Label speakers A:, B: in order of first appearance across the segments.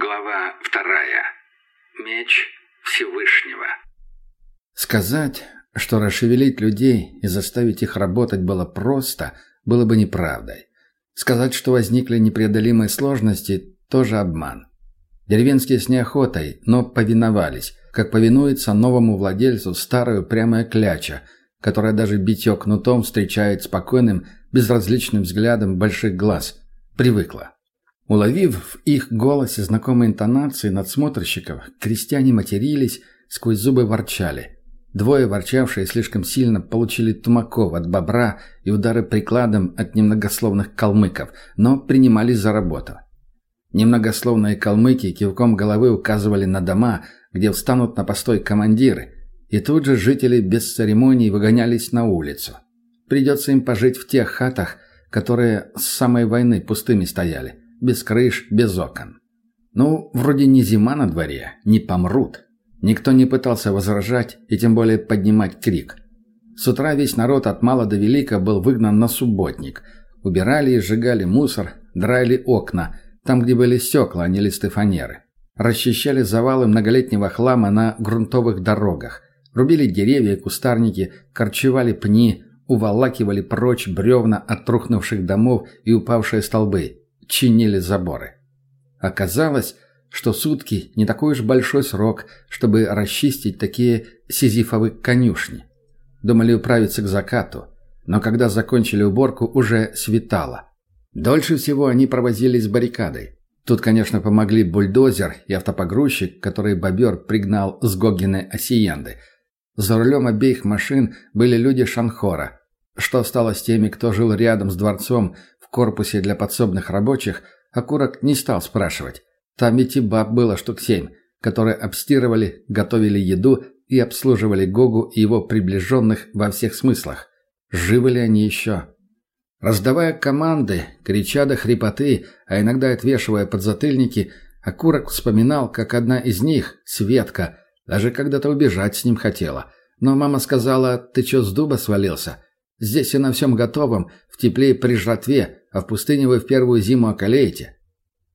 A: Глава вторая. Меч Всевышнего.
B: Сказать, что расшевелить людей и заставить их работать было просто, было бы неправдой. Сказать, что возникли непреодолимые сложности, тоже обман. Деревенские с неохотой, но повиновались, как повинуется новому владельцу старая упрямая кляча, которая даже битье кнутом встречает спокойным, безразличным взглядом больших глаз. Привыкла. Уловив в их голосе знакомые интонации надсмотрщиков, крестьяне матерились, сквозь зубы ворчали. Двое, ворчавшие слишком сильно, получили тумаков от бобра и удары прикладом от немногословных калмыков, но принимались за работу. Немногословные калмыки кивком головы указывали на дома, где встанут на постой командиры, и тут же жители без церемоний выгонялись на улицу. Придется им пожить в тех хатах, которые с самой войны пустыми стояли без крыш, без окон. Ну, вроде не зима на дворе, не помрут. Никто не пытался возражать и тем более поднимать крик. С утра весь народ от мала до велика был выгнан на субботник. Убирали и сжигали мусор, драли окна, там, где были стекла, а не листы фанеры. Расчищали завалы многолетнего хлама на грунтовых дорогах. Рубили деревья и кустарники, корчевали пни, уволакивали прочь бревна от трухнувших домов и упавшие столбы чинили заборы. Оказалось, что сутки не такой уж большой срок, чтобы расчистить такие сизифовые конюшни. Думали управиться к закату, но когда закончили уборку, уже светало. Дольше всего они провозились с баррикадой. Тут, конечно, помогли бульдозер и автопогрузчик, который бобер пригнал с Гогиной Осиенды. За рулем обеих машин были люди Шанхора. Что стало с теми, кто жил рядом с дворцом, корпусе для подсобных рабочих, Окурок не стал спрашивать. Там ведь и баб было штук семь, которые обстирывали, готовили еду и обслуживали Гогу и его приближенных во всех смыслах. Живы ли они еще? Раздавая команды, крича до хрипоты, а иногда отвешивая подзатыльники, Окурок вспоминал, как одна из них, Светка, даже когда-то убежать с ним хотела. Но мама сказала, ты что, с дуба свалился? Здесь и на всем готовом, в тепле и при жратве, а в пустыне вы в первую зиму околеете».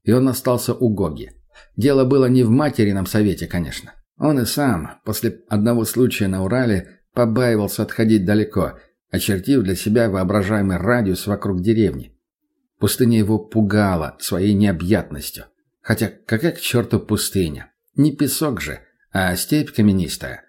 B: И он остался у Гоги. Дело было не в материном совете, конечно. Он и сам, после одного случая на Урале, побаивался отходить далеко, очертив для себя воображаемый радиус вокруг деревни. Пустыня его пугала своей необъятностью. Хотя какая к черту пустыня? Не песок же, а степь каменистая.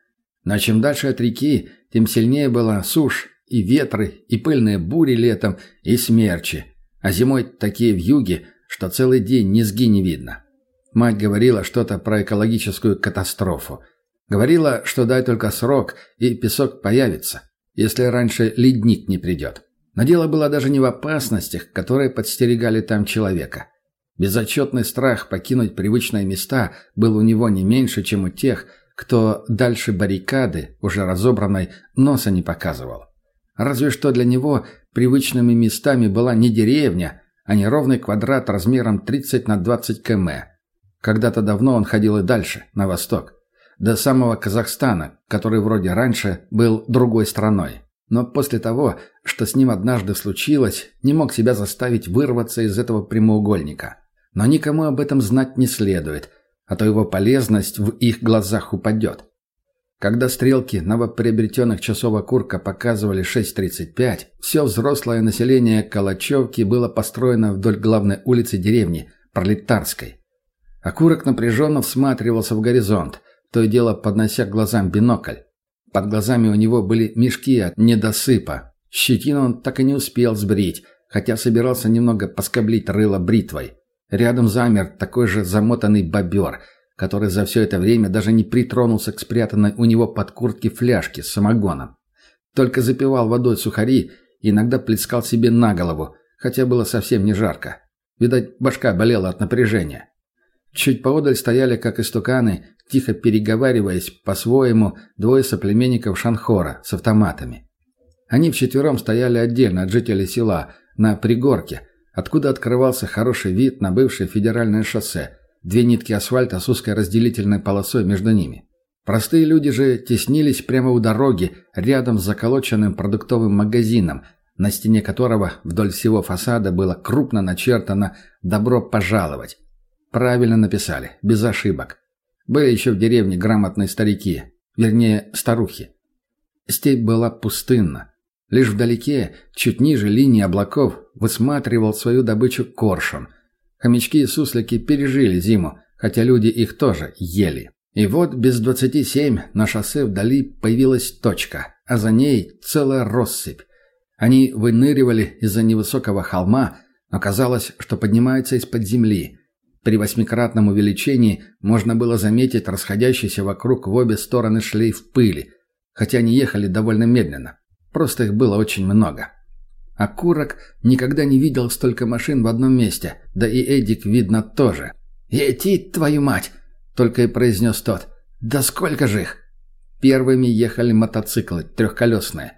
B: Но чем дальше от реки, тем сильнее была сушь и ветры, и пыльные бури летом, и смерчи, а зимой такие вьюги, что целый день низги не видно. Мать говорила что-то про экологическую катастрофу. Говорила, что дай только срок, и песок появится, если раньше ледник не придет. Но дело было даже не в опасностях, которые подстерегали там человека. Безотчетный страх покинуть привычные места был у него не меньше, чем у тех, кто дальше баррикады, уже разобранной, носа не показывал. Разве что для него привычными местами была не деревня, а неровный квадрат размером 30 на 20 км. Когда-то давно он ходил и дальше, на восток, до самого Казахстана, который вроде раньше был другой страной. Но после того, что с ним однажды случилось, не мог себя заставить вырваться из этого прямоугольника. Но никому об этом знать не следует, а то его полезность в их глазах упадет. Когда стрелки новоприобретенных часов окурка показывали 6.35, все взрослое население Калачевки было построено вдоль главной улицы деревни, Пролетарской. Окурок напряженно всматривался в горизонт, то и дело поднося к глазам бинокль. Под глазами у него были мешки от недосыпа. Щетину он так и не успел сбрить, хотя собирался немного поскоблить рыло бритвой. Рядом замер такой же замотанный бобер – который за все это время даже не притронулся к спрятанной у него под куртки фляжке с самогоном. Только запивал водой сухари и иногда плескал себе на голову, хотя было совсем не жарко. Видать, башка болела от напряжения. Чуть поодаль стояли, как истуканы, тихо переговариваясь по-своему, двое соплеменников Шанхора с автоматами. Они вчетвером стояли отдельно от жителей села, на пригорке, откуда открывался хороший вид на бывшее федеральное шоссе – Две нитки асфальта с узкой разделительной полосой между ними. Простые люди же теснились прямо у дороги, рядом с заколоченным продуктовым магазином, на стене которого вдоль всего фасада было крупно начертано «Добро пожаловать». Правильно написали, без ошибок. Были еще в деревне грамотные старики, вернее, старухи. Степь была пустынна. Лишь вдалеке, чуть ниже линии облаков, высматривал свою добычу коршун. Хомячки и суслики пережили зиму, хотя люди их тоже ели. И вот без двадцати семь на шоссе вдали появилась точка, а за ней целая россыпь. Они выныривали из-за невысокого холма, но казалось, что поднимаются из-под земли. При восьмикратном увеличении можно было заметить расходящийся вокруг в обе стороны шлейф пыли, хотя они ехали довольно медленно. Просто их было очень много. А Курок никогда не видел столько машин в одном месте, да и Эдик, видно, тоже. «Ети, твою мать!» — только и произнес тот. «Да сколько же их?» Первыми ехали мотоциклы, трехколесные.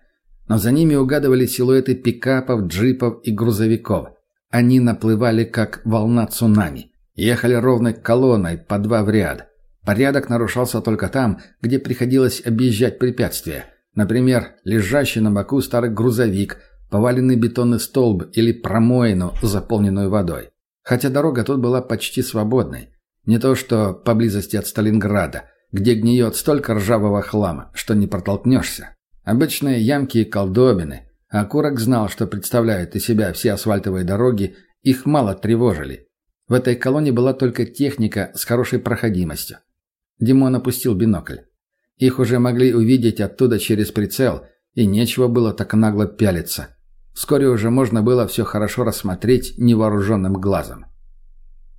B: Но за ними угадывали силуэты пикапов, джипов и грузовиков. Они наплывали, как волна цунами. Ехали ровной колонной, по два в ряд. Порядок нарушался только там, где приходилось объезжать препятствия. Например, лежащий на боку старый грузовик, поваленный бетонный столб или промоину, заполненную водой. Хотя дорога тут была почти свободной. Не то что поблизости от Сталинграда, где гниет столько ржавого хлама, что не протолкнешься. Обычные ямки и колдобины. А Курок знал, что представляют из себя все асфальтовые дороги, их мало тревожили. В этой колонии была только техника с хорошей проходимостью. Димон опустил бинокль. Их уже могли увидеть оттуда через прицел, и нечего было так нагло пялиться. Вскоре уже можно было все хорошо рассмотреть невооруженным глазом.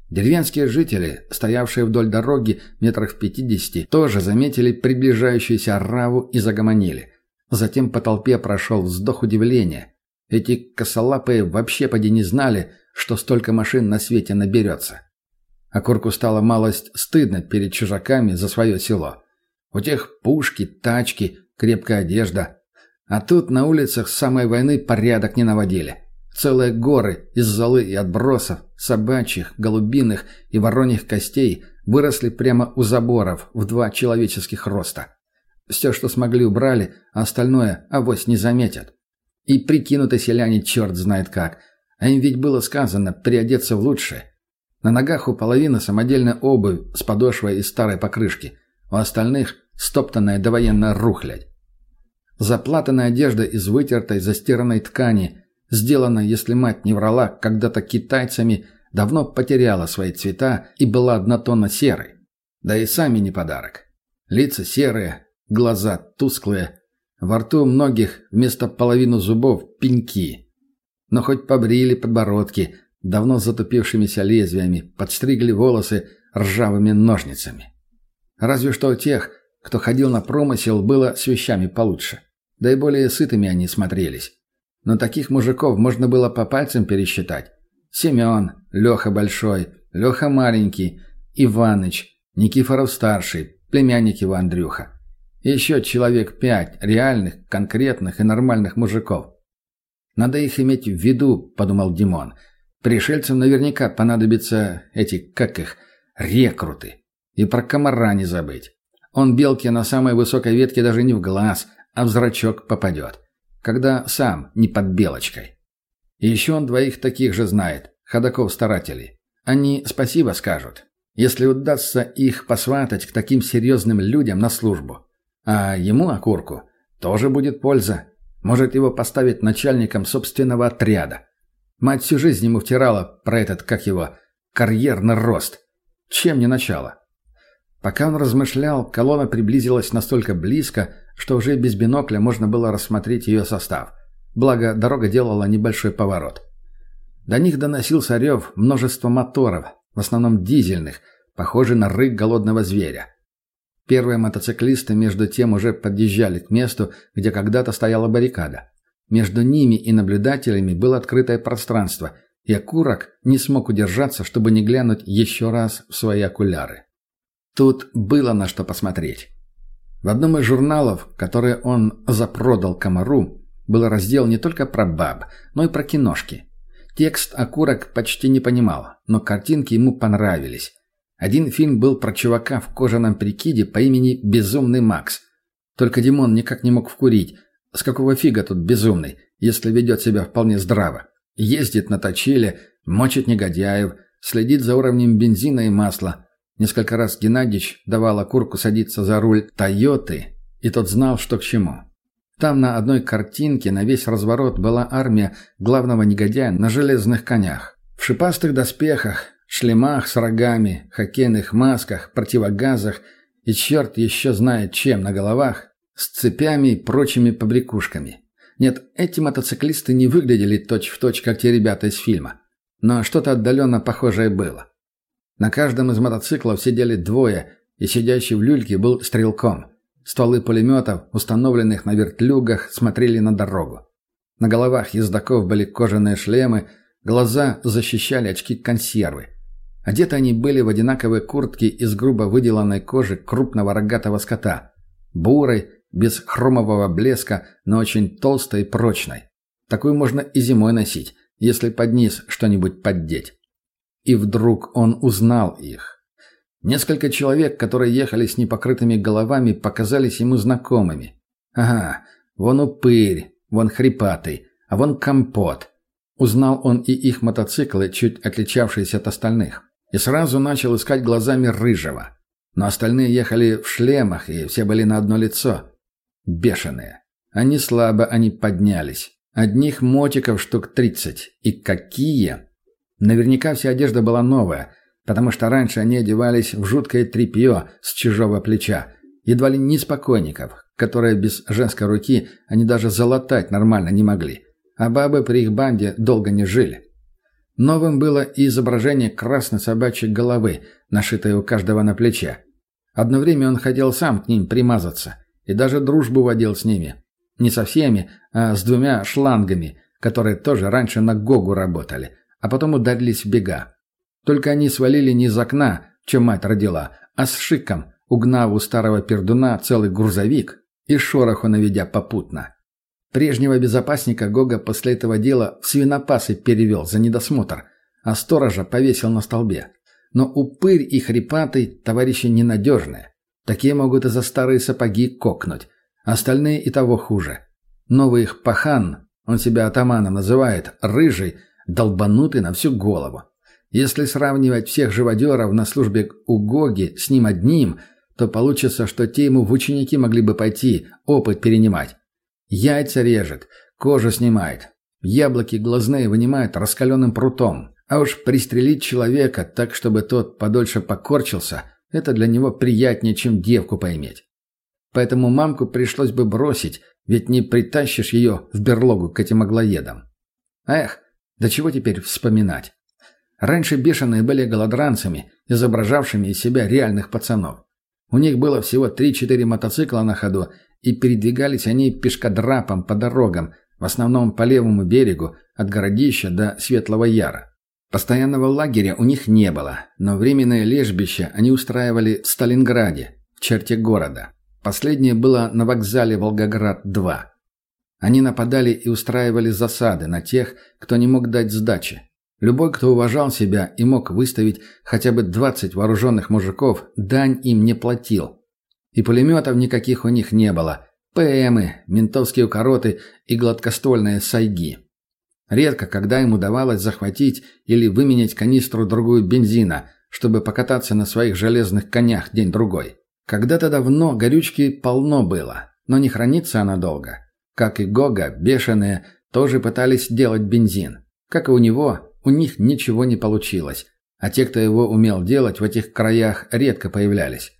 B: Деревенские жители, стоявшие вдоль дороги метрах в пятидесяти, тоже заметили приближающуюся ораву и загомонили. Затем по толпе прошел вздох удивления. Эти косолапые вообще поди не знали, что столько машин на свете наберется. А Курку стало малость стыдно перед чужаками за свое село. У тех пушки, тачки, крепкая одежда. А тут на улицах с самой войны порядок не наводили. Целые горы из золы и отбросов, собачьих, голубиных и вороньих костей выросли прямо у заборов в два человеческих роста. Все, что смогли, убрали, а остальное авось не заметят. И прикинуты селяне черт знает как. А им ведь было сказано приодеться в лучшее. На ногах у половины самодельная обувь с подошвой из старой покрышки. У остальных стоптанная довоенная рухлядь. Заплатанная одежда из вытертой, застиранной ткани, сделанная, если мать не врала, когда-то китайцами, давно потеряла свои цвета и была однотонно серой. Да и сами не подарок. Лица серые, глаза тусклые, во рту многих вместо половины зубов пеньки. Но хоть побрили подбородки, давно затупившимися лезвиями, подстригли волосы ржавыми ножницами. Разве что у тех, кто ходил на промысел, было с вещами получше. Да и более сытыми они смотрелись. Но таких мужиков можно было по пальцам пересчитать. Семен, Леха Большой, Леха Маленький, Иваныч, Никифоров-старший, племянник его Андрюха. Еще человек пять реальных, конкретных и нормальных мужиков. «Надо их иметь в виду», — подумал Димон. «Пришельцам наверняка понадобятся эти, как их, рекруты. И про комара не забыть. Он белке на самой высокой ветке даже не в глаз, а в зрачок попадет. Когда сам не под белочкой. И еще он двоих таких же знает, ходаков-старателей. Они спасибо скажут, если удастся их посватать к таким серьезным людям на службу. А ему, окурку, тоже будет польза. Может его поставить начальником собственного отряда. Мать всю жизнь ему втирала про этот, как его, карьерный рост. Чем не начало? Пока он размышлял, колонна приблизилась настолько близко, что уже без бинокля можно было рассмотреть ее состав. Благо, дорога делала небольшой поворот. До них доносился рев множества моторов, в основном дизельных, похожий на рык голодного зверя. Первые мотоциклисты между тем уже подъезжали к месту, где когда-то стояла баррикада. Между ними и наблюдателями было открытое пространство, и окурок не смог удержаться, чтобы не глянуть еще раз в свои окуляры. Тут было на что посмотреть. В одном из журналов, которые он запродал комару, был раздел не только про баб, но и про киношки. Текст окурок почти не понимал, но картинки ему понравились. Один фильм был про чувака в кожаном прикиде по имени Безумный Макс. Только Димон никак не мог вкурить. С какого фига тут безумный, если ведет себя вполне здраво? Ездит на точиле, мочит негодяев, следит за уровнем бензина и масла. Несколько раз Геннадьевич давал окурку садиться за руль «Тойоты», и тот знал, что к чему. Там на одной картинке на весь разворот была армия главного негодяя на железных конях. В шипастых доспехах, шлемах с рогами, хоккейных масках, противогазах и черт еще знает чем на головах, с цепями и прочими побрякушками. Нет, эти мотоциклисты не выглядели точь-в-точь, точь, как те ребята из фильма. Но что-то отдаленно похожее было. На каждом из мотоциклов сидели двое, и сидящий в люльке был стрелком. Стволы пулеметов, установленных на вертлюгах, смотрели на дорогу. На головах ездаков были кожаные шлемы, глаза защищали очки-консервы. Одеты они были в одинаковые куртки из грубо выделанной кожи крупного рогатого скота. Бурой, без хромового блеска, но очень толстой и прочной. Такую можно и зимой носить, если под низ что-нибудь поддеть. И вдруг он узнал их. Несколько человек, которые ехали с непокрытыми головами, показались ему знакомыми. Ага, вон упырь, вон хрипатый, а вон компот. Узнал он и их мотоциклы, чуть отличавшиеся от остальных. И сразу начал искать глазами рыжего. Но остальные ехали в шлемах, и все были на одно лицо. Бешеные. Они слабо, они поднялись. Одних мотиков штук тридцать. И какие! Наверняка вся одежда была новая, потому что раньше они одевались в жуткое тряпье с чужого плеча, едва ли не спокойников, которые без женской руки они даже залатать нормально не могли. А бабы при их банде долго не жили. Новым было и изображение красной собачьей головы, нашитой у каждого на плече. Одно время он хотел сам к ним примазаться и даже дружбу водил с ними. Не со всеми, а с двумя шлангами, которые тоже раньше на Гогу работали, а потом ударились в бега. Только они свалили не из окна, чем мать родила, а с шиком, угнав у старого пердуна целый грузовик и шороху наведя попутно. Прежнего безопасника Гога после этого дела в свинопасы перевел за недосмотр, а сторожа повесил на столбе. Но упырь и хрипатый – товарищи ненадежные. Такие могут и за старые сапоги кокнуть. Остальные и того хуже. Новый их пахан, он себя атаманом называет, рыжий, долбанутый на всю голову. Если сравнивать всех живодеров на службе у Гоги с ним одним, то получится, что те ему в ученики могли бы пойти, опыт перенимать. Яйца режет, кожу снимает, яблоки глазные вынимает раскаленным прутом. А уж пристрелить человека так, чтобы тот подольше покорчился, это для него приятнее, чем девку поиметь. Поэтому мамку пришлось бы бросить, ведь не притащишь ее в берлогу к этим аглоедам. Эх, да чего теперь вспоминать? Раньше бешеные были голодранцами, изображавшими из себя реальных пацанов. У них было всего 3-4 мотоцикла на ходу, и передвигались они пешкодрапом по дорогам, в основном по левому берегу, от Городища до Светлого Яра. Постоянного лагеря у них не было, но временное лежбище они устраивали в Сталинграде, в черте города. Последнее было на вокзале Волгоград-2. Они нападали и устраивали засады на тех, кто не мог дать сдачи. Любой, кто уважал себя и мог выставить хотя бы 20 вооруженных мужиков, дань им не платил. И пулеметов никаких у них не было. ПМы, ментовские укороты и гладкоствольные сайги. Редко, когда им удавалось захватить или выменять канистру другую бензина, чтобы покататься на своих железных конях день-другой. Когда-то давно горючки полно было, но не хранится она долго. Как и Гога, бешеные тоже пытались делать бензин. Как и у него, у них ничего не получилось, а те, кто его умел делать, в этих краях редко появлялись.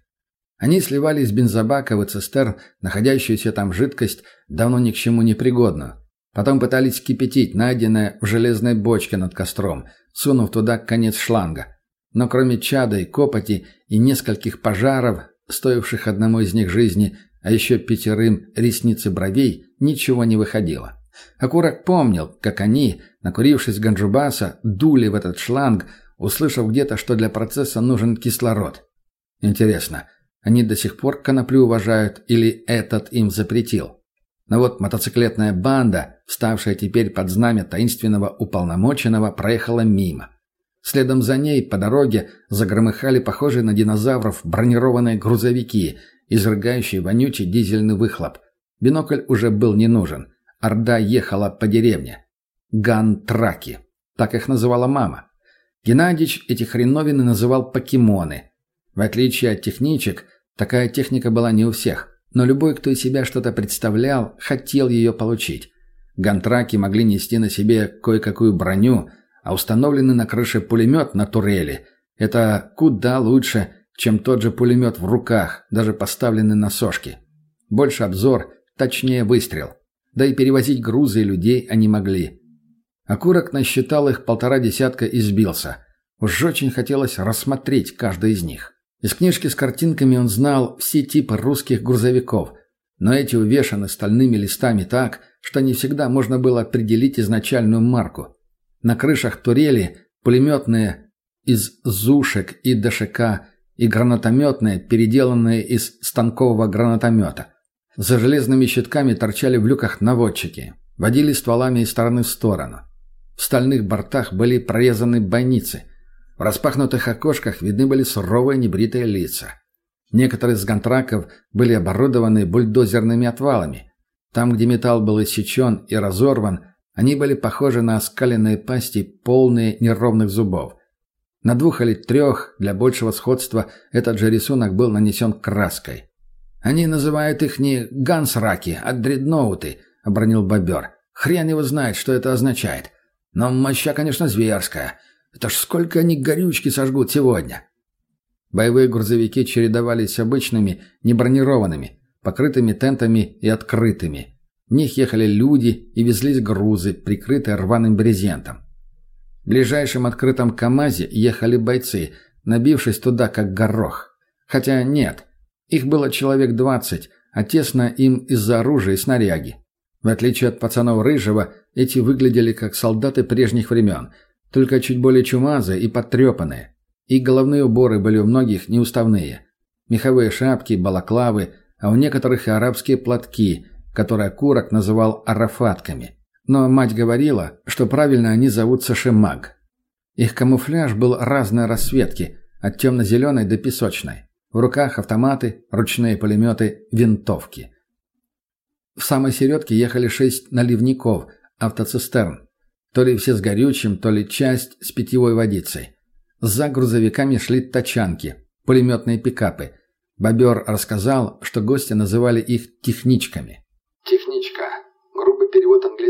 B: Они сливали из бензобака в цистерн находящуюся там жидкость, давно ни к чему не пригодную. Потом пытались кипятить найденное в железной бочке над костром, сунув туда конец шланга. Но кроме чада и копоти и нескольких пожаров, стоивших одному из них жизни, а еще пятерым ресницы бровей, ничего не выходило. Акурак помнил, как они, накурившись ганджубаса, дули в этот шланг, услышав где-то, что для процесса нужен кислород. Интересно, они до сих пор коноплю уважают или этот им запретил? Но вот мотоциклетная банда, ставшая теперь под знамя таинственного уполномоченного, проехала мимо. Следом за ней по дороге загромыхали похожие на динозавров бронированные грузовики, изрыгающие вонючий дизельный выхлоп. Бинокль уже был не нужен. Орда ехала по деревне. Гантраки. Так их называла мама. Геннадьевич эти хреновины называл покемоны. В отличие от техничек, такая техника была не у всех, но любой, кто из себя что-то представлял, хотел ее получить. Гантраки могли нести на себе кое-какую броню, а установленный на крыше пулемет на турели – это куда лучше, чем тот же пулемет в руках, даже поставленный на сошки. Больше обзор, точнее выстрел. Да и перевозить грузы и людей они могли. Окурок насчитал их полтора десятка и сбился. Уж очень хотелось рассмотреть каждый из них. Из книжки с картинками он знал все типы русских грузовиков, но эти увешаны стальными листами так, что не всегда можно было определить изначальную марку. На крышах турели пулеметные из зушек и ДШК и гранатометные, переделанные из станкового гранатомета. За железными щитками торчали в люках наводчики. Водили стволами из стороны в сторону. В стальных бортах были прорезаны бойницы. В распахнутых окошках видны были суровые небритые лица. Некоторые из гантраков были оборудованы бульдозерными отвалами. Там, где металл был иссечен и разорван, они были похожи на оскаленные пасти, полные неровных зубов. На двух или трех, для большего сходства, этот же рисунок был нанесен краской. «Они называют их не гансраки, а дредноуты», — обронил бобер. «Хрен его знает, что это означает. Но моща, конечно, зверская. Это ж сколько они горючки сожгут сегодня!» Боевые грузовики чередовались с обычными, небронированными, покрытыми тентами и открытыми. В них ехали люди и везлись грузы, прикрытые рваным брезентом. Ближайшем открытом КАМАЗе ехали бойцы, набившись туда как горох. Хотя нет, их было человек двадцать, а тесно им из-за оружия и снаряги. В отличие от пацанов Рыжего, эти выглядели как солдаты прежних времен, только чуть более чумазые и потрепанные. И головные уборы были у многих неуставные. Меховые шапки, балаклавы, а у некоторых и арабские платки, которые Курок называл арафатками. Но мать говорила, что правильно они зовутся шемаг. Их камуфляж был разной расцветки, от темно-зеленой до песочной. В руках автоматы, ручные пулеметы, винтовки. В самой середке ехали шесть наливников, автоцистерн. То ли все с горючим, то ли часть с питьевой водицей. За грузовиками шли тачанки, пулеметные пикапы. Бобер рассказал, что гости называли их техничками.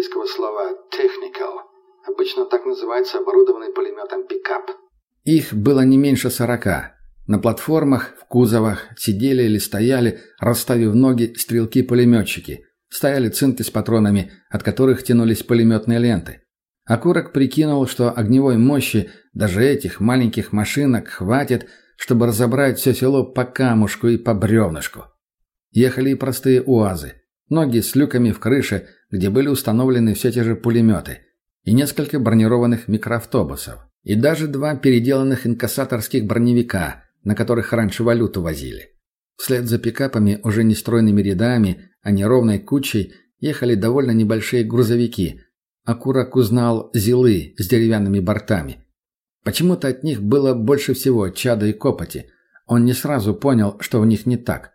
A: Английского слова technical. Обычно так называется оборудованный пулеметом пикап.
B: Их было не меньше сорока. На платформах, в кузовах сидели или стояли, расставив ноги, стрелки-пулеметчики. Стояли цинки с патронами, от которых тянулись пулеметные ленты. Окурок прикинул, что огневой мощи даже этих маленьких машинок хватит, чтобы разобрать все село по камушку и по бревнышку. Ехали и простые УАЗы, ноги с люками в крыше, где были установлены все те же пулеметы, и несколько бронированных микроавтобусов, и даже два переделанных инкассаторских броневика, на которых раньше валюту возили. Вслед за пикапами уже не стройными рядами, а неровной кучей ехали довольно небольшие грузовики – Акурак узнал зилы с деревянными бортами. Почему-то от них было больше всего чада и копоти. Он не сразу понял, что в них не так.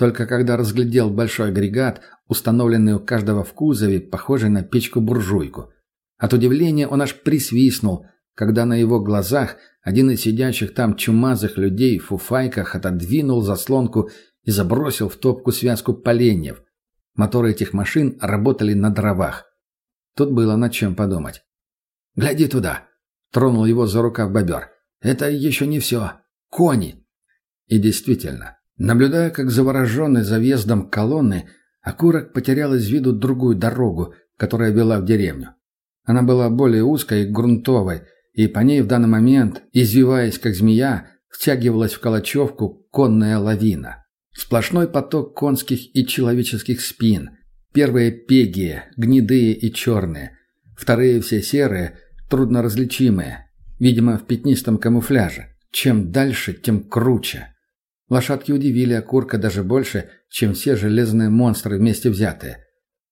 B: Только когда разглядел большой агрегат, установленный у каждого в кузове, похожий на печку-буржуйку. От удивления он аж присвистнул, когда на его глазах один из сидящих там чумазых людей в фуфайках отодвинул заслонку и забросил в топку связку поленьев. Моторы этих машин работали на дровах. Тут было над чем подумать. «Гляди туда!» — тронул его за рукав бобер. «Это еще не все. Кони!» И действительно, наблюдая, как завороженный за въездом колонны, Окурок потерял из виду другую дорогу, которая вела в деревню. Она была более узкой и грунтовой, и по ней в данный момент, извиваясь как змея, втягивалась в Калачевку конная лавина. Сплошной поток конских и человеческих спин, Первые пегие, гнедые и черные. Вторые все серые, трудно различимые. Видимо, в пятнистом камуфляже. Чем дальше, тем круче. Лошадки удивили окурка даже больше, чем все железные монстры вместе взятые.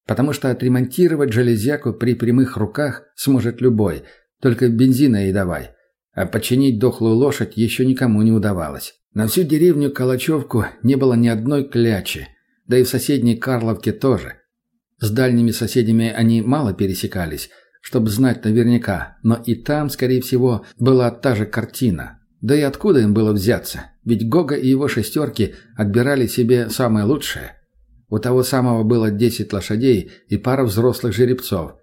B: Потому что отремонтировать железяку при прямых руках сможет любой, только бензина и давай. А починить дохлую лошадь еще никому не удавалось. На всю деревню Калачевку не было ни одной клячи, да и в соседней Карловке тоже. С дальними соседями они мало пересекались, чтобы знать наверняка, но и там, скорее всего, была та же картина. Да и откуда им было взяться? Ведь Гога и его шестерки отбирали себе самое лучшее. У того самого было 10 лошадей и пара взрослых жеребцов.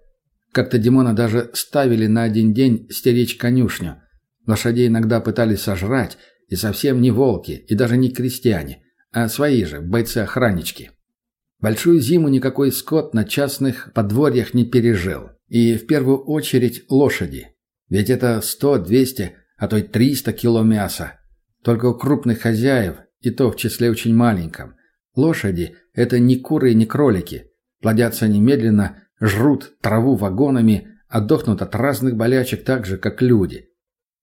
B: Как-то Димона даже ставили на один день стеречь конюшню. Лошадей иногда пытались сожрать, и совсем не волки, и даже не крестьяне, а свои же, бойцы-охраннички. Большую зиму никакой скот на частных подворьях не пережил. И в первую очередь лошади. Ведь это 100, 200, а то и 300 кило мяса. Только у крупных хозяев, и то в числе очень маленьком. Лошади – это не куры и не кролики. Плодятся немедленно, жрут траву вагонами, а дохнут от разных болячек так же, как люди.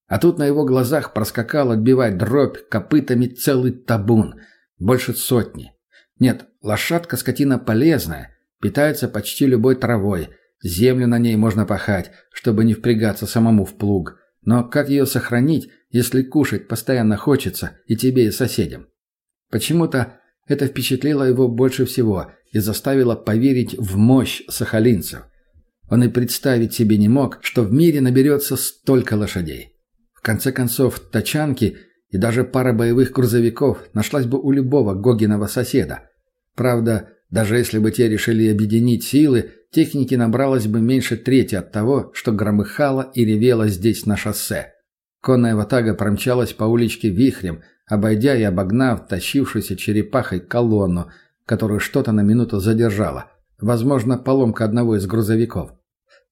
B: А тут на его глазах проскакал отбивать дробь копытами целый табун, больше сотни. Нет, лошадка скотина полезная, питается почти любой травой, землю на ней можно пахать, чтобы не впрягаться самому в плуг. Но как ее сохранить, если кушать постоянно хочется и тебе, и соседям? Почему-то это впечатлило его больше всего и заставило поверить в мощь сахалинцев. Он и представить себе не мог, что в мире наберется столько лошадей. В конце концов, тачанки и даже пара боевых грузовиков нашлась бы у любого Гогиного соседа. Правда, даже если бы те решили объединить силы, техники набралось бы меньше трети от того, что громыхало и ревело здесь на шоссе. Конная ватага промчалась по уличке вихрем, обойдя и обогнав тащившуюся черепахой колонну, которую что-то на минуту задержало. Возможно, поломка одного из грузовиков.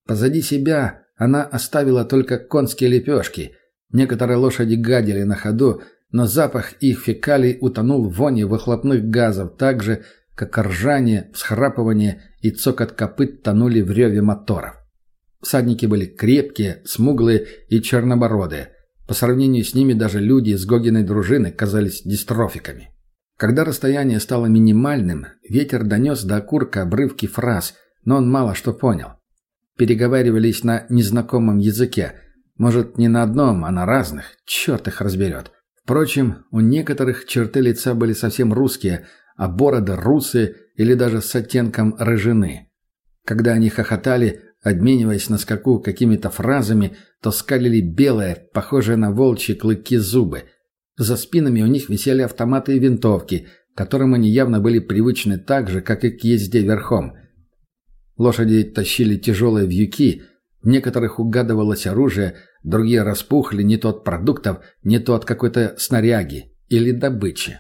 B: Позади себя она оставила только конские лепешки. Некоторые лошади гадили на ходу, но запах их фекалий утонул в воне выхлопных газов так же, как ржание, всхрапывание и цокот копыт тонули в реве моторов. Всадники были крепкие, смуглые и чернобородые. По сравнению с ними даже люди из Гогиной дружины казались дистрофиками. Когда расстояние стало минимальным, ветер донес до окурка обрывки фраз, но он мало что понял. Переговаривались на незнакомом языке. Может, не на одном, а на разных. Черт их разберет. Впрочем, у некоторых черты лица были совсем русские, а бороды русые или даже с оттенком рыжины. Когда они хохотали, обмениваясь на скаку какими-то фразами, то скалили белые, похожие на волчьи клыки зубы. За спинами у них висели автоматы и винтовки, которым они явно были привычны так же, как и к езде верхом. Лошади тащили тяжелые вьюки, в некоторых угадывалось оружие, другие распухли не то от продуктов, не то от какой-то снаряги или добычи.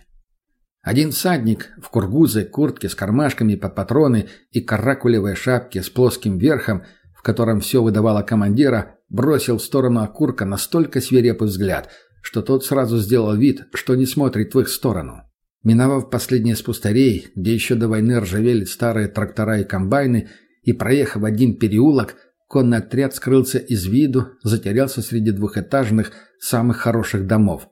B: Один всадник в кургузе, куртке с кармашками под патроны и каракулевой шапке с плоским верхом, в котором все выдавало командира, бросил в сторону окурка настолько свирепый взгляд, что тот сразу сделал вид, что не смотрит в их сторону. Миновав последние спустарей, где еще до войны ржавели старые трактора и комбайны, и проехав один переулок, конный отряд скрылся из виду, затерялся среди двухэтажных, самых хороших домов.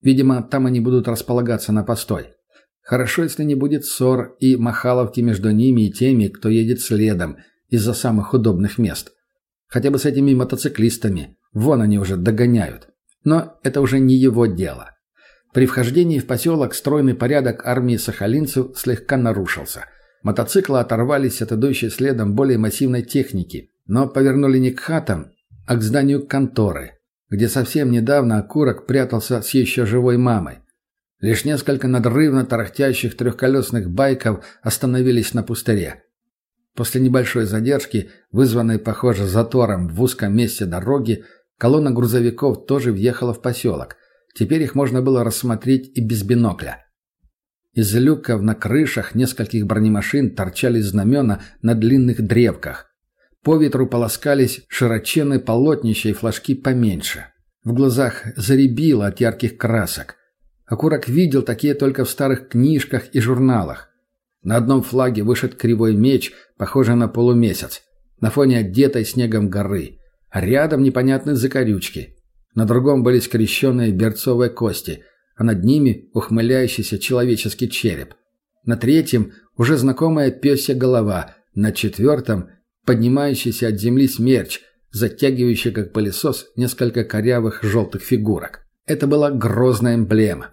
B: Видимо, там они будут располагаться на постой. Хорошо, если не будет ссор и махаловки между ними и теми, кто едет следом, из-за самых удобных мест. Хотя бы с этими мотоциклистами. Вон они уже догоняют. Но это уже не его дело. При вхождении в поселок стройный порядок армии сахалинцев слегка нарушился. Мотоциклы оторвались от идущей следом более массивной техники, но повернули не к хатам, а к зданию конторы, где совсем недавно окурок прятался с еще живой мамой. Лишь несколько надрывно тарахтящих трехколесных байков остановились на пустыре. После небольшой задержки, вызванной, похоже, затором в узком месте дороги, колонна грузовиков тоже въехала в поселок. Теперь их можно было рассмотреть и без бинокля. Из люков на крышах нескольких бронемашин торчали знамена на длинных древках. По ветру полоскались широченные полотнища и флажки поменьше. В глазах заребило от ярких красок – Окурок видел такие только в старых книжках и журналах. На одном флаге вышит кривой меч, похожий на полумесяц, на фоне одетой снегом горы, а рядом непонятные закорючки. На другом были скрещенные берцовые кости, а над ними ухмыляющийся человеческий череп. На третьем уже знакомая пёсья голова, на четвертом поднимающийся от земли смерч, затягивающий как пылесос несколько корявых желтых фигурок. Это была грозная эмблема.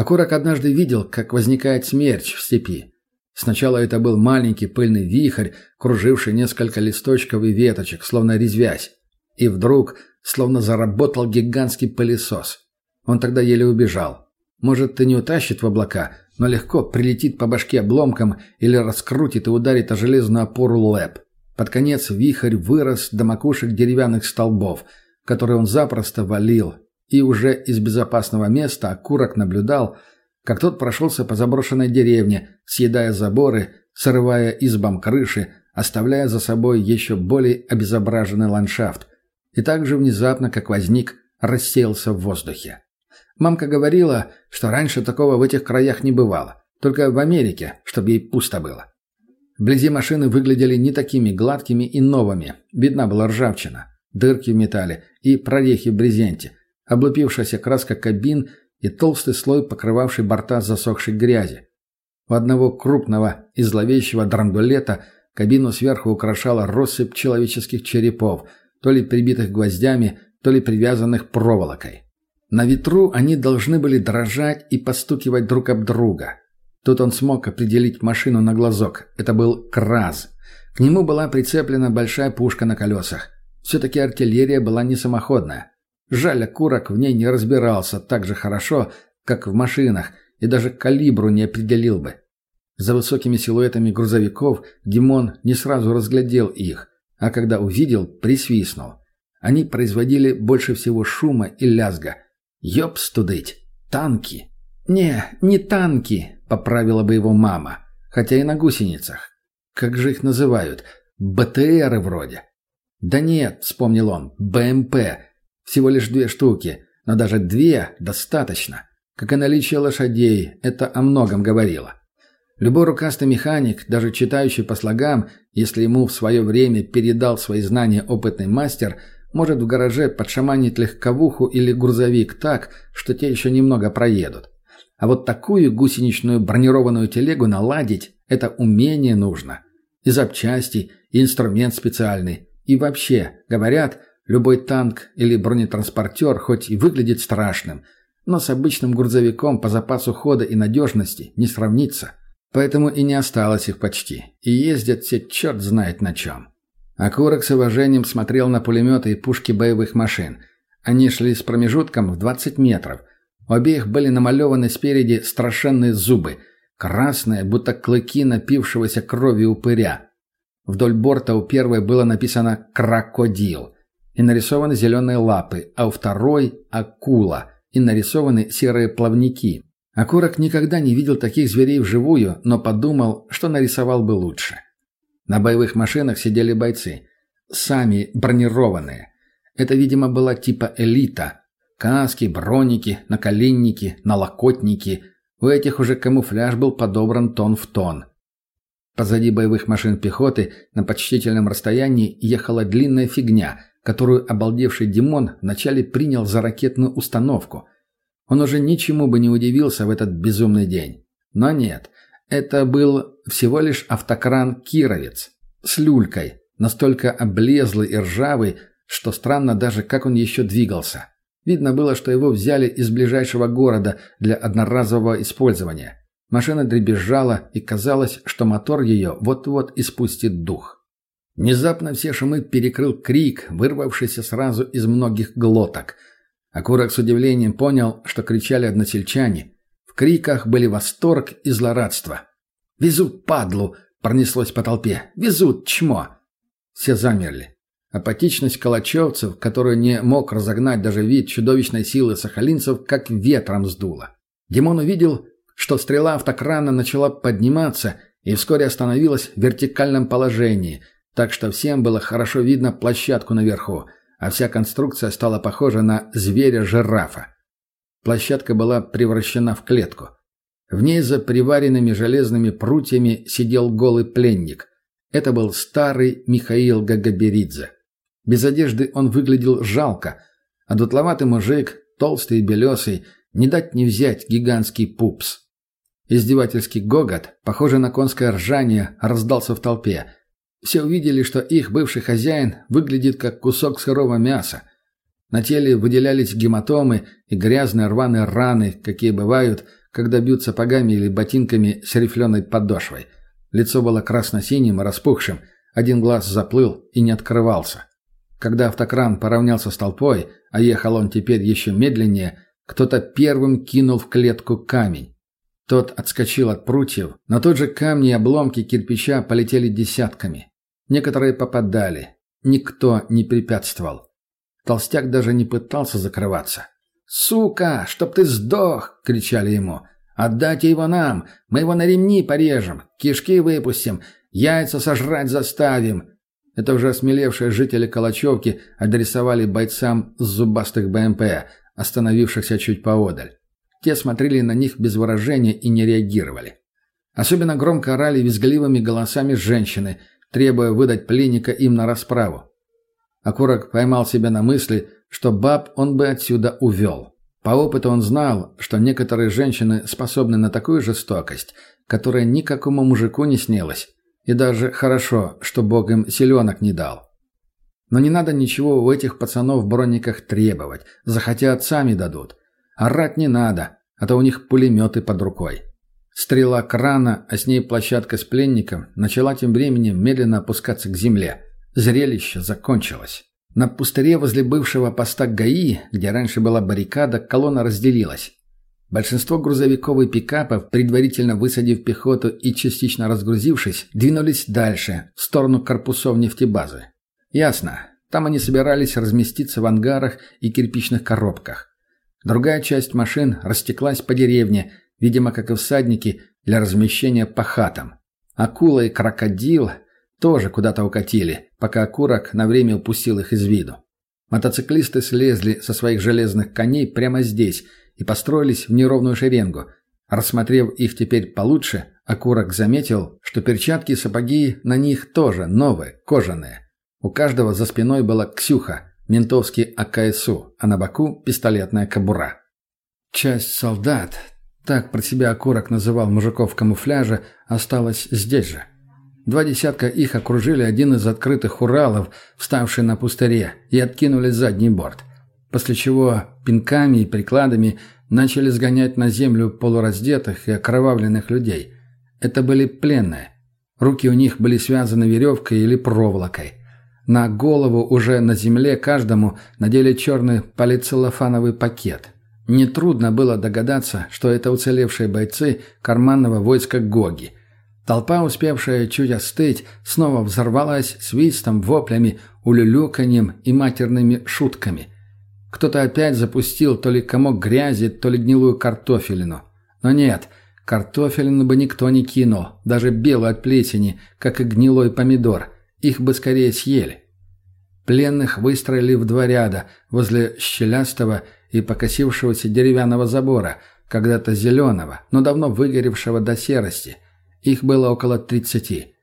B: Окурок однажды видел, как возникает смерч в степи. Сначала это был маленький пыльный вихрь, круживший несколько листочков и веточек, словно резвясь. И вдруг, словно заработал гигантский пылесос. Он тогда еле убежал. Может, и не утащит в облака, но легко прилетит по башке обломком или раскрутит и ударит о железную опору лэп. Под конец вихрь вырос до макушек деревянных столбов, которые он запросто валил, и уже из безопасного места окурок наблюдал, как тот прошелся по заброшенной деревне, съедая заборы, срывая избам крыши, оставляя за собой еще более обезображенный ландшафт. И так же внезапно, как возник, рассеялся в воздухе. Мамка говорила, что раньше такого в этих краях не бывало, только в Америке, чтобы ей пусто было. Вблизи машины выглядели не такими гладкими и новыми, видна была ржавчина, дырки в металле и прорехи в брезенте, облупившаяся краска кабин и толстый слой, покрывавший борта засохшей грязи. У одного крупного и зловещего драндулета кабину сверху украшала россыпь человеческих черепов, то ли прибитых гвоздями, то ли привязанных проволокой. На ветру они должны были дрожать и постукивать друг об друга. Тут он смог определить машину на глазок. Это был КРАЗ. К нему была прицеплена большая пушка на колесах. Все-таки артиллерия была не самоходная. Жаль, окурок в ней не разбирался так же хорошо, как в машинах, и даже калибру не определил бы. За высокими силуэтами грузовиков Димон не сразу разглядел их, а когда увидел, присвистнул. Они производили больше всего шума и лязга. «Ёпс тудыть! Танки!» «Не, не танки!» — поправила бы его мама. Хотя и на гусеницах. Как же их называют? БТРы вроде. «Да нет», — вспомнил он, — «БМП. Всего лишь две штуки, но даже две достаточно. Как и наличие лошадей, это о многом говорило. Любой рукастый механик, даже читающий по слогам, если ему в свое время передал свои знания опытный мастер, может в гараже подшаманить легковуху или грузовик так, что те еще немного проедут. А вот такую гусеничную бронированную телегу наладить – это умение нужно. И запчасти, и инструмент специальный. И вообще, говорят, Любой танк или бронетранспортер хоть и выглядит страшным, но с обычным грузовиком по запасу хода и надежности не сравнится. Поэтому и не осталось их почти. И ездят все черт знает на чем. Акурок с уважением смотрел на пулеметы и пушки боевых машин. Они шли с промежутком в 20 метров. У обеих были намалеваны спереди страшенные зубы, красные, будто клыки напившегося крови упыря. Вдоль борта у первой было написано «Крокодил», и нарисованы зеленые лапы, а у второй – акула, и нарисованы серые плавники. Акурок никогда не видел таких зверей вживую, но подумал, что нарисовал бы лучше. На боевых машинах сидели бойцы. Сами бронированные. Это, видимо, была типа элита. Каски, броники, наколенники, налокотники. У этих уже камуфляж был подобран тон в тон. Позади боевых машин пехоты на почтительном расстоянии ехала длинная фигня – которую обалдевший Димон вначале принял за ракетную установку. Он уже ничему бы не удивился в этот безумный день. Но нет, это был всего лишь автокран «Кировец» с люлькой, настолько облезлый и ржавый, что странно даже, как он еще двигался. Видно было, что его взяли из ближайшего города для одноразового использования. Машина дребезжала, и казалось, что мотор ее вот-вот испустит дух. Внезапно все шумы перекрыл крик, вырвавшийся сразу из многих глоток. Акурок с удивлением понял, что кричали односельчане. В криках были восторг и злорадство. «Везут падлу!» — пронеслось по толпе. «Везут чмо!» Все замерли. Апатичность калачевцев, которую не мог разогнать даже вид чудовищной силы сахалинцев, как ветром сдуло. Димон увидел, что стрела автокрана начала подниматься и вскоре остановилась в вертикальном положении — так что всем было хорошо видно площадку наверху, а вся конструкция стала похожа на зверя-жирафа. Площадка была превращена в клетку. В ней за приваренными железными прутьями сидел голый пленник. Это был старый Михаил Гагаберидзе. Без одежды он выглядел жалко, а дутловатый мужик, толстый и белесый, не дать не взять гигантский пупс. Издевательский гогот, похожий на конское ржание, раздался в толпе – все увидели, что их бывший хозяин выглядит как кусок сырого мяса. На теле выделялись гематомы и грязные рваные раны, какие бывают, когда бьют сапогами или ботинками с рифленой подошвой. Лицо было красно-синим и распухшим, один глаз заплыл и не открывался. Когда автокран поравнялся с толпой, а ехал он теперь еще медленнее, кто-то первым кинул в клетку камень. Тот отскочил от прутьев, но тот же камни и обломки кирпича полетели десятками. Некоторые попадали. Никто не препятствовал. Толстяк даже не пытался закрываться. «Сука, чтоб ты сдох!» — кричали ему. «Отдайте его нам! Мы его на ремни порежем, кишки выпустим, яйца сожрать заставим!» Это уже осмелевшие жители Калачевки адресовали бойцам зубастых БМП, остановившихся чуть поодаль. Те смотрели на них без выражения и не реагировали. Особенно громко орали визгливыми голосами женщины, требуя выдать пленника им на расправу. Окурок поймал себя на мысли, что баб он бы отсюда увел. По опыту он знал, что некоторые женщины способны на такую жестокость, которая никакому мужику не снилась. И даже хорошо, что Бог им селенок не дал. Но не надо ничего у этих пацанов в брониках требовать. Захотят, сами дадут. Орать не надо, а то у них пулеметы под рукой. Стрела крана, а с ней площадка с пленником, начала тем временем медленно опускаться к земле. Зрелище закончилось. На пустыре возле бывшего поста ГАИ, где раньше была баррикада, колонна разделилась. Большинство грузовиков и пикапов, предварительно высадив пехоту и частично разгрузившись, двинулись дальше, в сторону корпусов нефтебазы. Ясно. Там они собирались разместиться в ангарах и кирпичных коробках. Другая часть машин растеклась по деревне, видимо, как и всадники, для размещения по хатам. Акула и крокодил тоже куда-то укатили, пока окурок на время упустил их из виду. Мотоциклисты слезли со своих железных коней прямо здесь и построились в неровную шеренгу. Рассмотрев их теперь получше, окурок заметил, что перчатки и сапоги на них тоже новые, кожаные. У каждого за спиной была Ксюха – ментовский АКСУ, а на боку пистолетная кобура. Часть солдат, так про себя окурок называл мужиков в камуфляже, осталась здесь же. Два десятка их окружили один из открытых Уралов, вставший на пустыре, и откинули задний борт. После чего пинками и прикладами начали сгонять на землю полураздетых и окровавленных людей. Это были пленные. Руки у них были связаны веревкой или проволокой. На голову уже на земле каждому надели черный полицеллофановый пакет. Нетрудно было догадаться, что это уцелевшие бойцы карманного войска Гоги. Толпа, успевшая чуть остыть, снова взорвалась свистом, воплями, улюлюканьем и матерными шутками. Кто-то опять запустил то ли комок грязи, то ли гнилую картофелину. Но нет, картофелину бы никто не кинул, даже белую от плесени, как и гнилой помидор – их бы скорее съели. Пленных выстроили в два ряда возле щелястого и покосившегося деревянного забора, когда-то зеленого, но давно выгоревшего до серости. Их было около тридцати.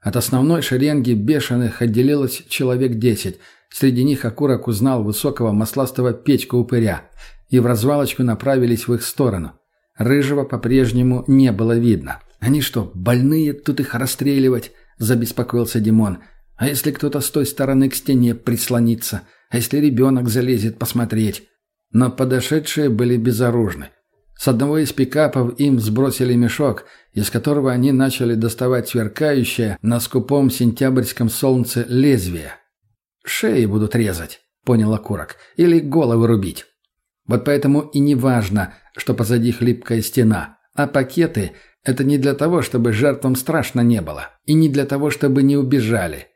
B: От основной шеренги бешеных отделилось человек десять. Среди них Акурок узнал высокого масластого печку-упыря, и в развалочку направились в их сторону. Рыжего по-прежнему не было видно. Они что, больные тут их расстреливать? — забеспокоился Димон. «А если кто-то с той стороны к стене прислонится? А если ребенок залезет посмотреть?» Но подошедшие были безоружны. С одного из пикапов им сбросили мешок, из которого они начали доставать сверкающее на скупом сентябрьском солнце лезвие. «Шеи будут резать», — понял окурок, — «или головы рубить». Вот поэтому и не важно, что позади хлипкая стена, а пакеты это не для того, чтобы жертвам страшно не было. И не для того, чтобы не убежали.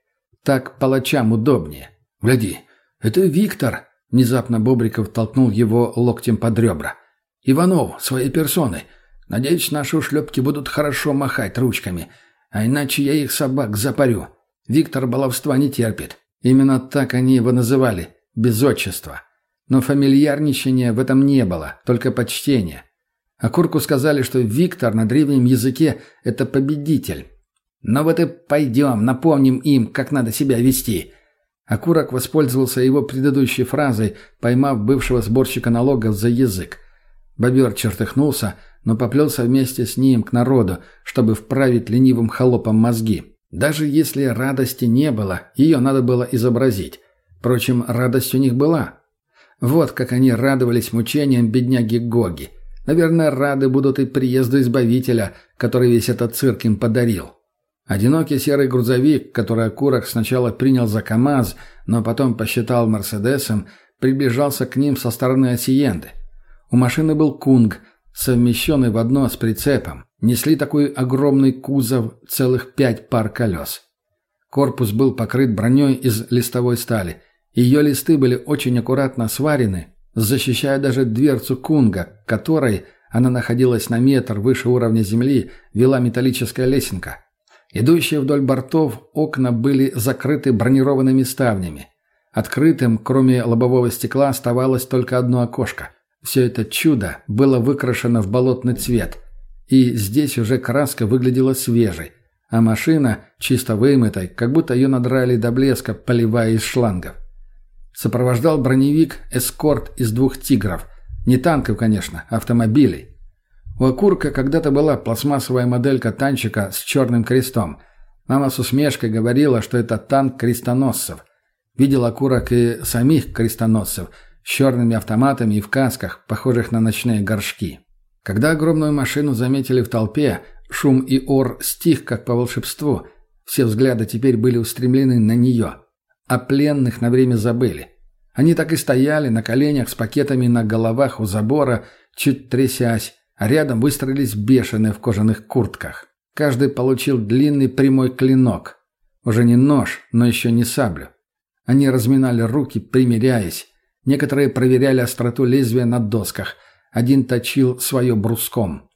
B: Так палачам удобнее. «Гляди, это Виктор!» Внезапно Бобриков толкнул его локтем под ребра. «Иванов, своей персоной. Надеюсь, наши ушлепки будут хорошо махать ручками. А иначе я их собак запарю. Виктор баловства не терпит. Именно так они его называли. Без отчества. Но фамильярничания в этом не было, только почтение. А Курку сказали, что Виктор на древнем языке – это победитель. Но вот и пойдем, напомним им, как надо себя вести. Акурок воспользовался его предыдущей фразой, поймав бывшего сборщика налогов за язык. Бобер чертыхнулся, но поплелся вместе с ним к народу, чтобы вправить ленивым холопам мозги. Даже если радости не было, ее надо было изобразить. Впрочем, радость у них была. Вот как они радовались мучениям бедняги Гоги – Наверное, рады будут и приезду Избавителя, который весь этот цирк им подарил. Одинокий серый грузовик, который окурок сначала принял за КАМАЗ, но потом посчитал Мерседесом, приближался к ним со стороны Осиенды. У машины был кунг, совмещенный в одно с прицепом. Несли такой огромный кузов целых пять пар колес. Корпус был покрыт броней из листовой стали. Ее листы были очень аккуратно сварены, защищая даже дверцу кунга, которой она находилась на метр выше уровня земли, вела металлическая лесенка. Идущие вдоль бортов окна были закрыты бронированными ставнями. Открытым, кроме лобового стекла, оставалось только одно окошко. Все это чудо было выкрашено в болотный цвет. И здесь уже краска выглядела свежей, а машина чисто вымытой, как будто ее надрали до блеска, поливая из шлангов. Сопровождал броневик эскорт из двух «Тигров». Не танков, конечно, а автомобилей. У окурка когда-то была пластмассовая моделька танчика с черным крестом. Мама с усмешкой говорила, что это танк крестоносцев. Видел окурок и самих крестоносцев с черными автоматами и в касках, похожих на ночные горшки. Когда огромную машину заметили в толпе, шум и ор стих, как по волшебству. Все взгляды теперь были устремлены на нее. А пленных на время забыли. Они так и стояли на коленях с пакетами на головах у забора, чуть трясясь, а рядом выстроились бешеные в кожаных куртках. Каждый получил длинный прямой клинок. Уже не нож, но еще не саблю. Они разминали руки, примиряясь. Некоторые проверяли остроту лезвия на досках. Один точил свое бруском.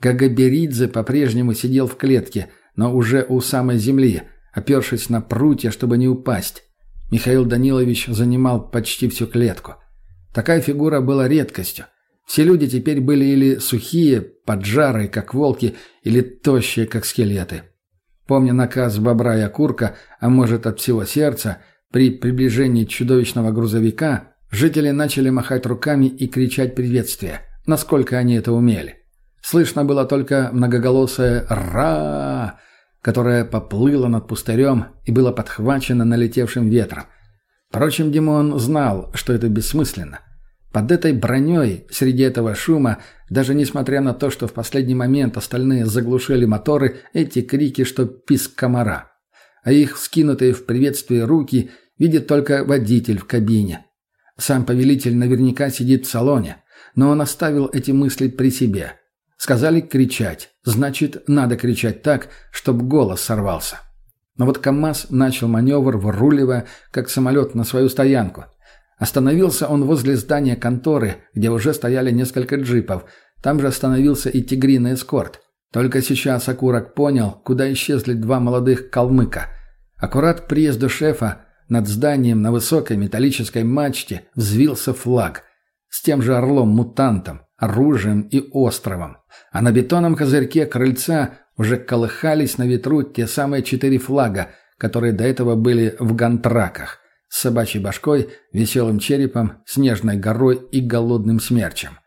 B: Гагаберидзе по-прежнему сидел в клетке, но уже у самой земли, опершись на прутья, чтобы не упасть. Михаил Данилович занимал почти всю клетку. Такая фигура была редкостью. Все люди теперь были или сухие, поджарые, как волки, или тощие, как скелеты. Помня наказ бобра и окурка, а может от всего сердца, при приближении чудовищного грузовика, жители начали махать руками и кричать приветствия, насколько они это умели. Слышно было только многоголосое «Ра!», которое поплыло над пустырем и было подхвачено налетевшим ветром. Впрочем, Димон знал, что это бессмысленно – под этой броней, среди этого шума, даже несмотря на то, что в последний момент остальные заглушили моторы, эти крики, что писк комара. А их вскинутые в приветствии руки видит только водитель в кабине. Сам повелитель наверняка сидит в салоне, но он оставил эти мысли при себе. Сказали кричать, значит, надо кричать так, чтобы голос сорвался. Но вот КамАЗ начал маневр, выруливая, как самолет на свою стоянку – Остановился он возле здания конторы, где уже стояли несколько джипов. Там же остановился и тигриный эскорт. Только сейчас Акурок понял, куда исчезли два молодых калмыка. Аккурат к приезду шефа над зданием на высокой металлической мачте взвился флаг. С тем же орлом-мутантом, оружием и островом. А на бетонном козырьке крыльца уже колыхались на ветру те самые четыре флага, которые до этого были в гантраках с собачьей башкой, веселым черепом, снежной горой и голодным смерчем.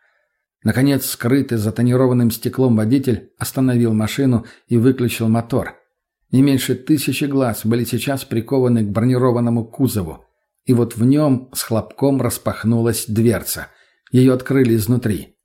B: Наконец, скрытый за тонированным стеклом водитель остановил машину и выключил мотор. Не меньше тысячи глаз были сейчас прикованы к бронированному кузову. И вот в нем с хлопком распахнулась дверца. Ее открыли изнутри.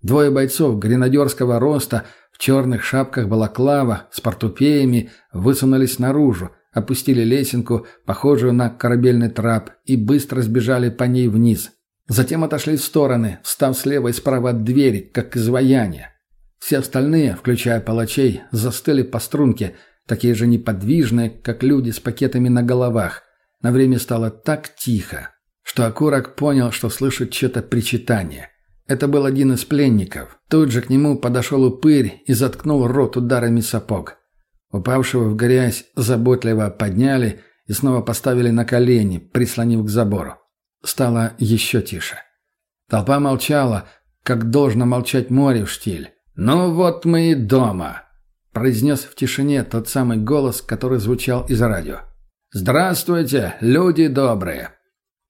B: Двое бойцов гренадерского роста в черных шапках балаклава с портупеями высунулись наружу, опустили лесенку, похожую на корабельный трап, и быстро сбежали по ней вниз. Затем отошли в стороны, встав слева и справа от двери, как изваяние. Все остальные, включая палачей, застыли по струнке, такие же неподвижные, как люди с пакетами на головах. На время стало так тихо, что Акурак понял, что слышит что-то причитание. Это был один из пленников. Тут же к нему подошел упырь и заткнул рот ударами сапог. Упавшего в грязь заботливо подняли и снова поставили на колени, прислонив к забору. Стало еще тише. Толпа молчала, как должно молчать море в штиль. «Ну вот мы и дома», — произнес в тишине тот самый голос, который звучал из радио. «Здравствуйте, люди добрые!»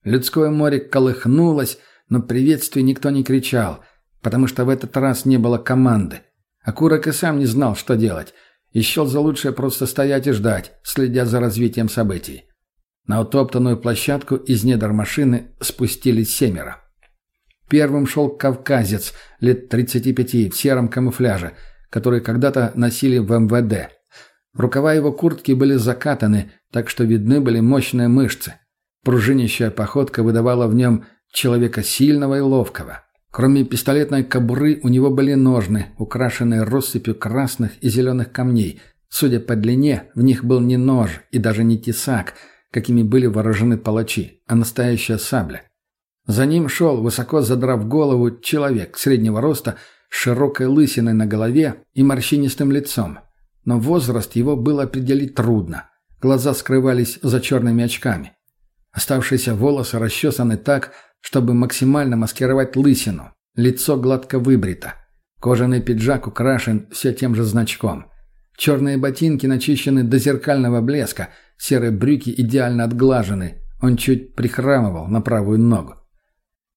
B: Людское море колыхнулось, но приветствий никто не кричал, потому что в этот раз не было команды. Акурок и сам не знал, что делать — и счел за лучшее просто стоять и ждать, следя за развитием событий. На утоптанную площадку из недр машины спустились семеро. Первым шел кавказец, лет 35, в сером камуфляже, который когда-то носили в МВД. Рукава его куртки были закатаны, так что видны были мощные мышцы. Пружинящая походка выдавала в нем человека сильного и ловкого. Кроме пистолетной кобуры у него были ножны, украшенные россыпью красных и зеленых камней. Судя по длине, в них был не нож и даже не тесак, какими были вооружены палачи, а настоящая сабля. За ним шел, высоко задрав голову, человек среднего роста с широкой лысиной на голове и морщинистым лицом. Но возраст его было определить трудно. Глаза скрывались за черными очками. Оставшиеся волосы расчесаны так, чтобы максимально маскировать лысину. Лицо гладко выбрито. Кожаный пиджак украшен все тем же значком. Черные ботинки начищены до зеркального блеска, серые брюки идеально отглажены. Он чуть прихрамывал на правую ногу.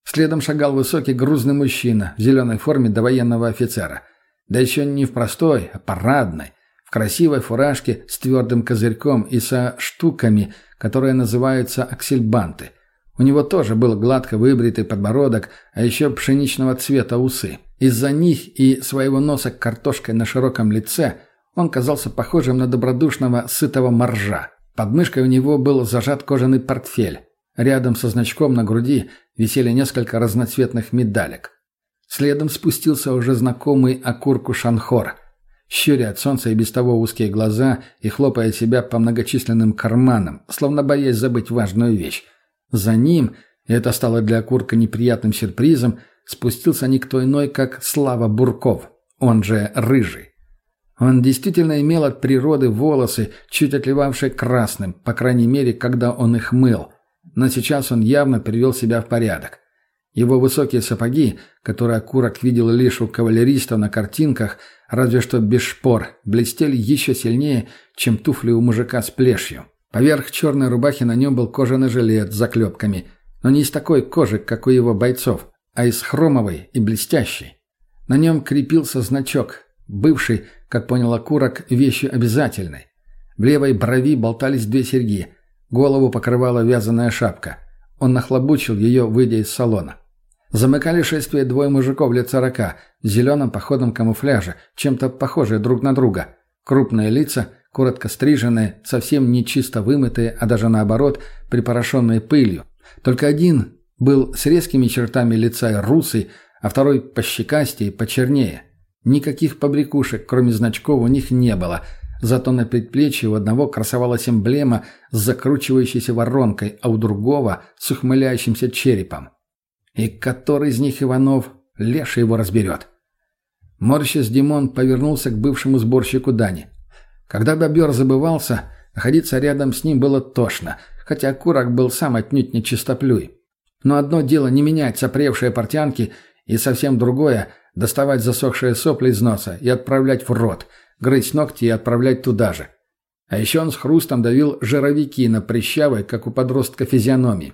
B: Следом шагал высокий грузный мужчина в зеленой форме до военного офицера. Да еще не в простой, а парадной. В красивой фуражке с твердым козырьком и со штуками, которые называются аксельбанты – у него тоже был гладко выбритый подбородок, а еще пшеничного цвета усы. Из-за них и своего носа картошкой на широком лице он казался похожим на добродушного сытого моржа. Под мышкой у него был зажат кожаный портфель. Рядом со значком на груди висели несколько разноцветных медалек. Следом спустился уже знакомый окурку Шанхор. Щуря от солнца и без того узкие глаза и хлопая себя по многочисленным карманам, словно боясь забыть важную вещь. За ним, и это стало для Курка неприятным сюрпризом, спустился никто иной, как Слава Бурков, он же Рыжий. Он действительно имел от природы волосы, чуть отливавшие красным, по крайней мере, когда он их мыл. Но сейчас он явно привел себя в порядок. Его высокие сапоги, которые Курок видел лишь у кавалеристов на картинках, разве что без шпор, блестели еще сильнее, чем туфли у мужика с плешью. Поверх черной рубахи на нем был кожаный жилет с заклепками, но не из такой кожи, как у его бойцов, а из хромовой и блестящей. На нем крепился значок, бывший, как понял окурок, вещью обязательной. В левой брови болтались две серьги, голову покрывала вязаная шапка. Он нахлобучил ее, выйдя из салона. Замыкали шествие двое мужиков лет сорока, в зеленом походном камуфляже, чем-то похожие друг на друга. Крупные лица – коротко стриженные, совсем не чисто вымытые, а даже наоборот, припорошенные пылью. Только один был с резкими чертами лица и русый, а второй пощекастее, почернее. Никаких побрякушек, кроме значков, у них не было, зато на предплечье у одного красовалась эмблема с закручивающейся воронкой, а у другого с ухмыляющимся черепом. И который из них Иванов, леший его разберет. Морщис Димон повернулся к бывшему сборщику Дани. Когда бобер забывался, находиться рядом с ним было тошно, хотя Курок был сам отнюдь не чистоплюй. Но одно дело не менять сопревшие портянки, и совсем другое – доставать засохшие сопли из носа и отправлять в рот, грызть ногти и отправлять туда же. А еще он с хрустом давил жировики на прыщавой, как у подростка физиономии.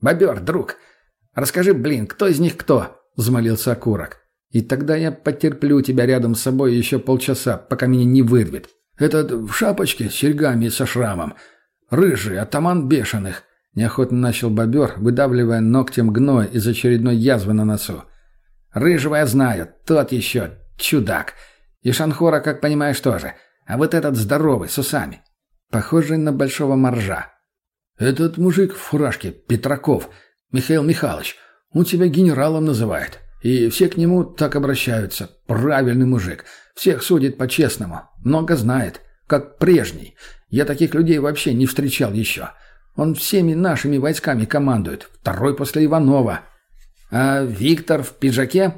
B: «Бобер, друг, расскажи, блин, кто из них кто?» – взмолился Окурок. «И тогда я потерплю тебя рядом с собой еще полчаса, пока меня не вырвет». Этот в шапочке с серьгами и со шрамом. Рыжий, атаман бешеных. Неохотно начал бобер, выдавливая ногтем гной из очередной язвы на носу. Рыжего я знаю, тот еще чудак. И Шанхора, как понимаешь, тоже. А вот этот здоровый, с усами. Похожий на большого моржа. Этот мужик в фуражке, Петраков, Михаил Михайлович, он тебя генералом называет. И все к нему так обращаются. Правильный мужик. Всех судит по-честному. Много знает. Как прежний. Я таких людей вообще не встречал еще. Он всеми нашими войсками командует. Второй после Иванова. А Виктор в пиджаке?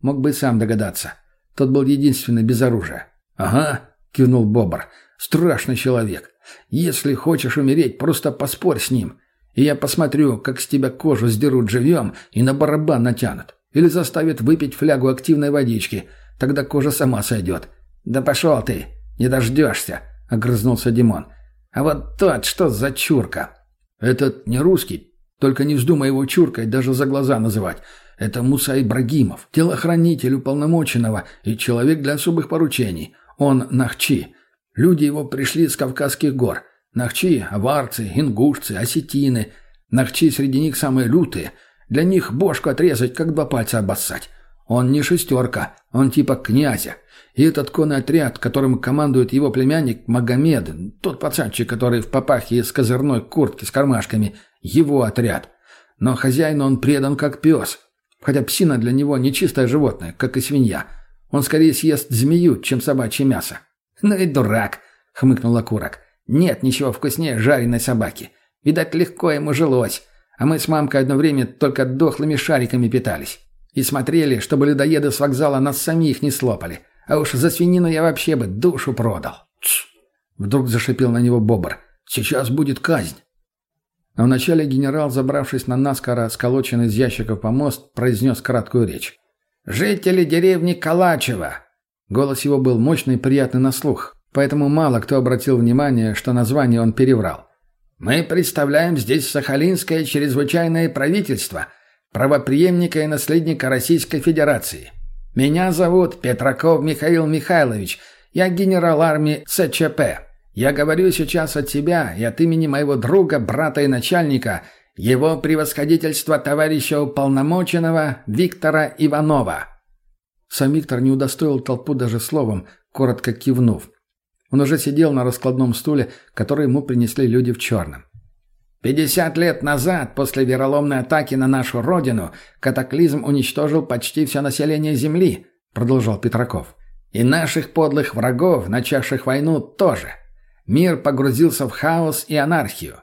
B: Мог бы сам догадаться. Тот был единственный без оружия. «Ага», — кивнул Бобр. «Страшный человек. Если хочешь умереть, просто поспорь с ним. И я посмотрю, как с тебя кожу сдерут живьем и на барабан натянут. Или заставит выпить флягу активной водички. Тогда кожа сама сойдет. «Да пошел ты! Не дождешься!» — огрызнулся Димон. «А вот тот, что за чурка?» «Этот не русский. Только не вздумай его чуркой даже за глаза называть. Это Муса Ибрагимов, телохранитель уполномоченного и человек для особых поручений. Он Нахчи. Люди его пришли с Кавказских гор. Нахчи – аварцы, ингушцы, осетины. Нахчи среди них самые лютые – для них бошку отрезать, как два пальца обоссать. Он не шестерка, он типа князя. И этот конный отряд, которым командует его племянник Магомед, тот пацанчик, который в папахе из козырной куртки с кармашками, его отряд. Но хозяину он предан как пес. Хотя псина для него не чистое животное, как и свинья. Он скорее съест змею, чем собачье мясо. «Ну и дурак!» — хмыкнул окурок. «Нет ничего вкуснее жареной собаки. Видать, легко ему жилось. А мы с мамкой одно время только дохлыми шариками питались. И смотрели, чтобы людоеды с вокзала нас самих не слопали. А уж за свинину я вообще бы душу продал. Тш! Вдруг зашипел на него бобр. Сейчас будет казнь. А вначале генерал, забравшись на наскоро сколоченный из ящиков помост, произнес краткую речь. «Жители деревни Калачева!» Голос его был мощный и приятный на слух, поэтому мало кто обратил внимание, что название он переврал. «Мы представляем здесь Сахалинское чрезвычайное правительство, правоприемника и наследника Российской Федерации. Меня зовут Петраков Михаил Михайлович. Я генерал армии СЧП. Я говорю сейчас от себя и от имени моего друга, брата и начальника, его превосходительства товарища уполномоченного Виктора Иванова». Сам Виктор не удостоил толпу даже словом, коротко кивнув. Он уже сидел на раскладном стуле, который ему принесли люди в черном. Пятьдесят лет назад, после вероломной атаки на нашу родину, катаклизм уничтожил почти все население Земли, продолжал Петраков. И наших подлых врагов, начавших войну, тоже. Мир погрузился в хаос и анархию.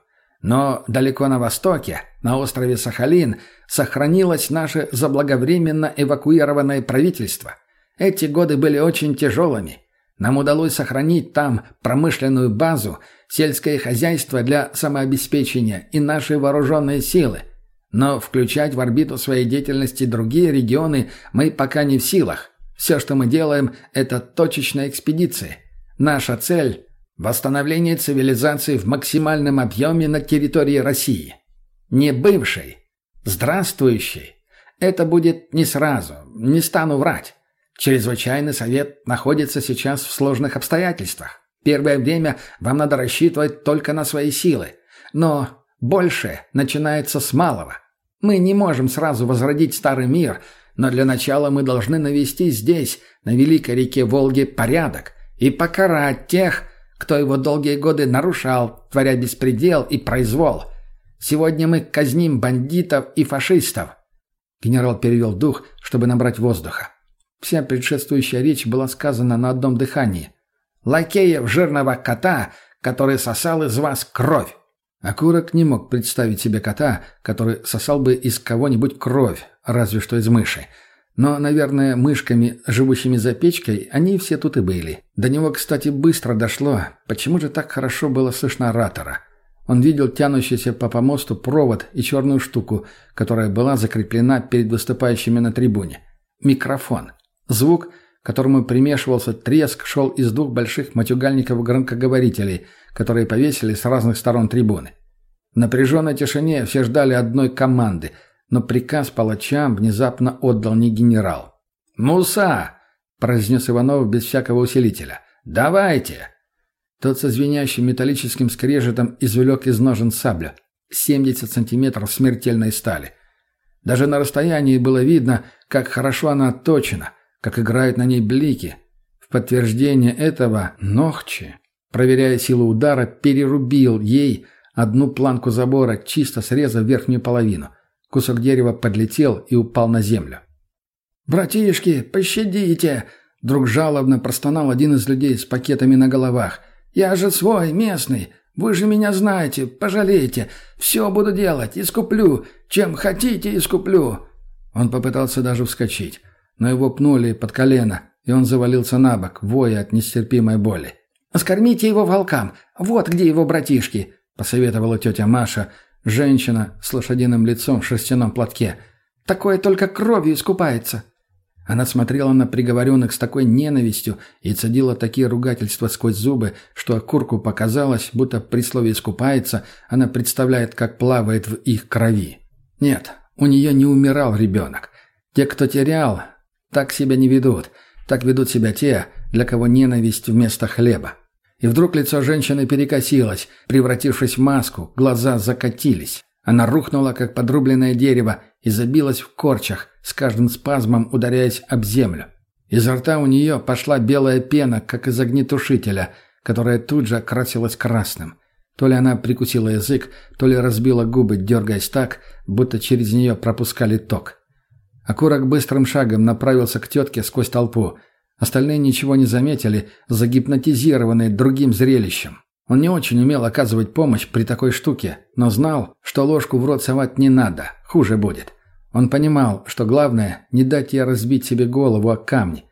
B: Но далеко на востоке, на острове Сахалин, сохранилось наше заблаговременно эвакуированное правительство. Эти годы были очень тяжелыми. Нам удалось сохранить там промышленную базу, сельское хозяйство для самообеспечения и наши вооруженные силы. Но включать в орбиту своей деятельности другие регионы мы пока не в силах. Все, что мы делаем, это точечные экспедиции. Наша цель – восстановление цивилизации в максимальном объеме на территории России. Не бывшей, здравствующей. Это будет не сразу, не стану врать. Чрезвычайный совет находится сейчас в сложных обстоятельствах. Первое время вам надо рассчитывать только на свои силы. Но больше начинается с малого. Мы не можем сразу возродить старый мир, но для начала мы должны навести здесь, на великой реке Волге, порядок и покарать тех, кто его долгие годы нарушал, творя беспредел и произвол. Сегодня мы казним бандитов и фашистов. Генерал перевел дух, чтобы набрать воздуха. Вся предшествующая речь была сказана на одном дыхании. «Лакеев жирного кота, который сосал из вас кровь!» Акурок не мог представить себе кота, который сосал бы из кого-нибудь кровь, разве что из мыши. Но, наверное, мышками, живущими за печкой, они все тут и были. До него, кстати, быстро дошло, почему же так хорошо было слышно оратора. Он видел тянущийся по помосту провод и черную штуку, которая была закреплена перед выступающими на трибуне. Микрофон. Звук, которому примешивался треск, шел из двух больших матюгальников-громкоговорителей, которые повесили с разных сторон трибуны. В напряженной тишине все ждали одной команды, но приказ палачам внезапно отдал не генерал. «Муса!» – произнес Иванов без всякого усилителя. «Давайте!» Тот со звенящим металлическим скрежетом извлек из ножен саблю. 70 сантиметров смертельной стали. Даже на расстоянии было видно, как хорошо она отточена – как играют на ней блики. В подтверждение этого Нохчи, проверяя силу удара, перерубил ей одну планку забора, чисто срезав верхнюю половину. Кусок дерева подлетел и упал на землю. «Братишки, пощадите!» Вдруг жалобно простонал один из людей с пакетами на головах. «Я же свой, местный. Вы же меня знаете. Пожалейте. Все буду делать. Искуплю. Чем хотите, искуплю». Он попытался даже вскочить но его пнули под колено, и он завалился на бок, воя от нестерпимой боли. «Скормите его волкам! Вот где его братишки!» — посоветовала тетя Маша, женщина с лошадиным лицом в шерстяном платке. «Такое только кровью искупается!» Она смотрела на приговоренных с такой ненавистью и цедила такие ругательства сквозь зубы, что окурку показалось, будто при слове «искупается» она представляет, как плавает в их крови. Нет, у нее не умирал ребенок. Те, кто терял, так себя не ведут. Так ведут себя те, для кого ненависть вместо хлеба. И вдруг лицо женщины перекосилось, превратившись в маску, глаза закатились. Она рухнула, как подрубленное дерево, и забилась в корчах, с каждым спазмом ударяясь об землю. Изо рта у нее пошла белая пена, как из огнетушителя, которая тут же окрасилась красным. То ли она прикусила язык, то ли разбила губы, дергаясь так, будто через нее пропускали ток. Окурок быстрым шагом направился к тетке сквозь толпу. Остальные ничего не заметили, загипнотизированные другим зрелищем. Он не очень умел оказывать помощь при такой штуке, но знал, что ложку в рот совать не надо, хуже будет. Он понимал, что главное – не дать ей разбить себе голову о камни.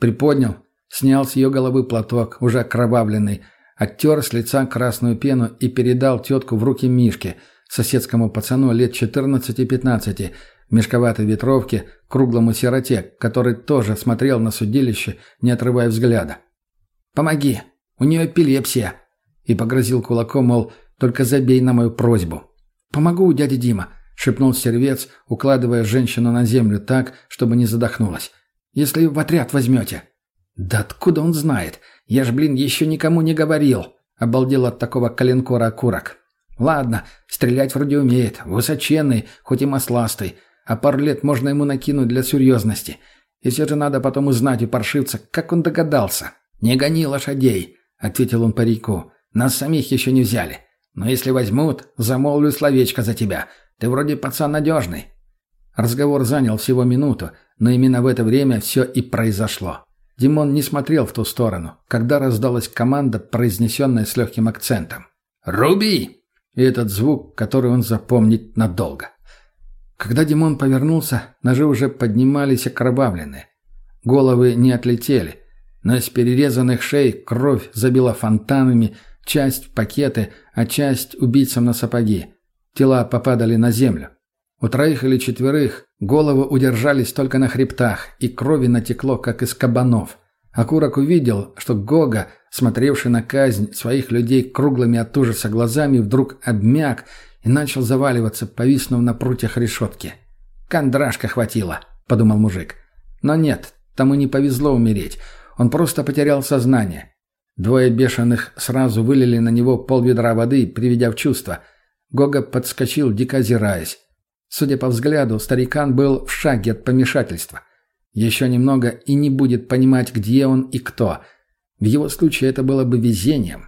B: Приподнял, снял с ее головы платок, уже окровавленный, оттер с лица красную пену и передал тетку в руки Мишке, соседскому пацану лет 14-15, мешковатой ветровке, круглому сироте, который тоже смотрел на судилище, не отрывая взгляда. «Помоги! У нее эпилепсия!» И погрозил кулаком, мол, только забей на мою просьбу. «Помогу, дядя Дима!» — шепнул сервец, укладывая женщину на землю так, чтобы не задохнулась. «Если в отряд возьмете». «Да откуда он знает? Я ж, блин, еще никому не говорил!» — обалдел от такого коленкора окурок. «Ладно, стрелять вроде умеет, высоченный, хоть и масластый, а пару лет можно ему накинуть для серьезности. И все же надо потом узнать у паршивца, как он догадался. «Не гони лошадей», — ответил он парику. «Нас самих еще не взяли. Но если возьмут, замолвлю словечко за тебя. Ты вроде пацан надежный». Разговор занял всего минуту, но именно в это время все и произошло. Димон не смотрел в ту сторону, когда раздалась команда, произнесенная с легким акцентом. «Руби!» И этот звук, который он запомнит надолго. Когда Димон повернулся, ножи уже поднимались окровавленные. Головы не отлетели, но из перерезанных шей кровь забила фонтанами, часть в пакеты, а часть убийцам на сапоги. Тела попадали на землю. У троих или четверых головы удержались только на хребтах, и крови натекло, как из кабанов. Акурок увидел, что Гога, смотревший на казнь своих людей круглыми от ужаса глазами, вдруг обмяк и начал заваливаться, повиснув на прутьях решетки. «Кондрашка хватило», — подумал мужик. Но нет, тому не повезло умереть. Он просто потерял сознание. Двое бешеных сразу вылили на него полведра воды, приведя в чувство. Гога подскочил, дико озираясь. Судя по взгляду, старикан был в шаге от помешательства. Еще немного и не будет понимать, где он и кто. В его случае это было бы везением.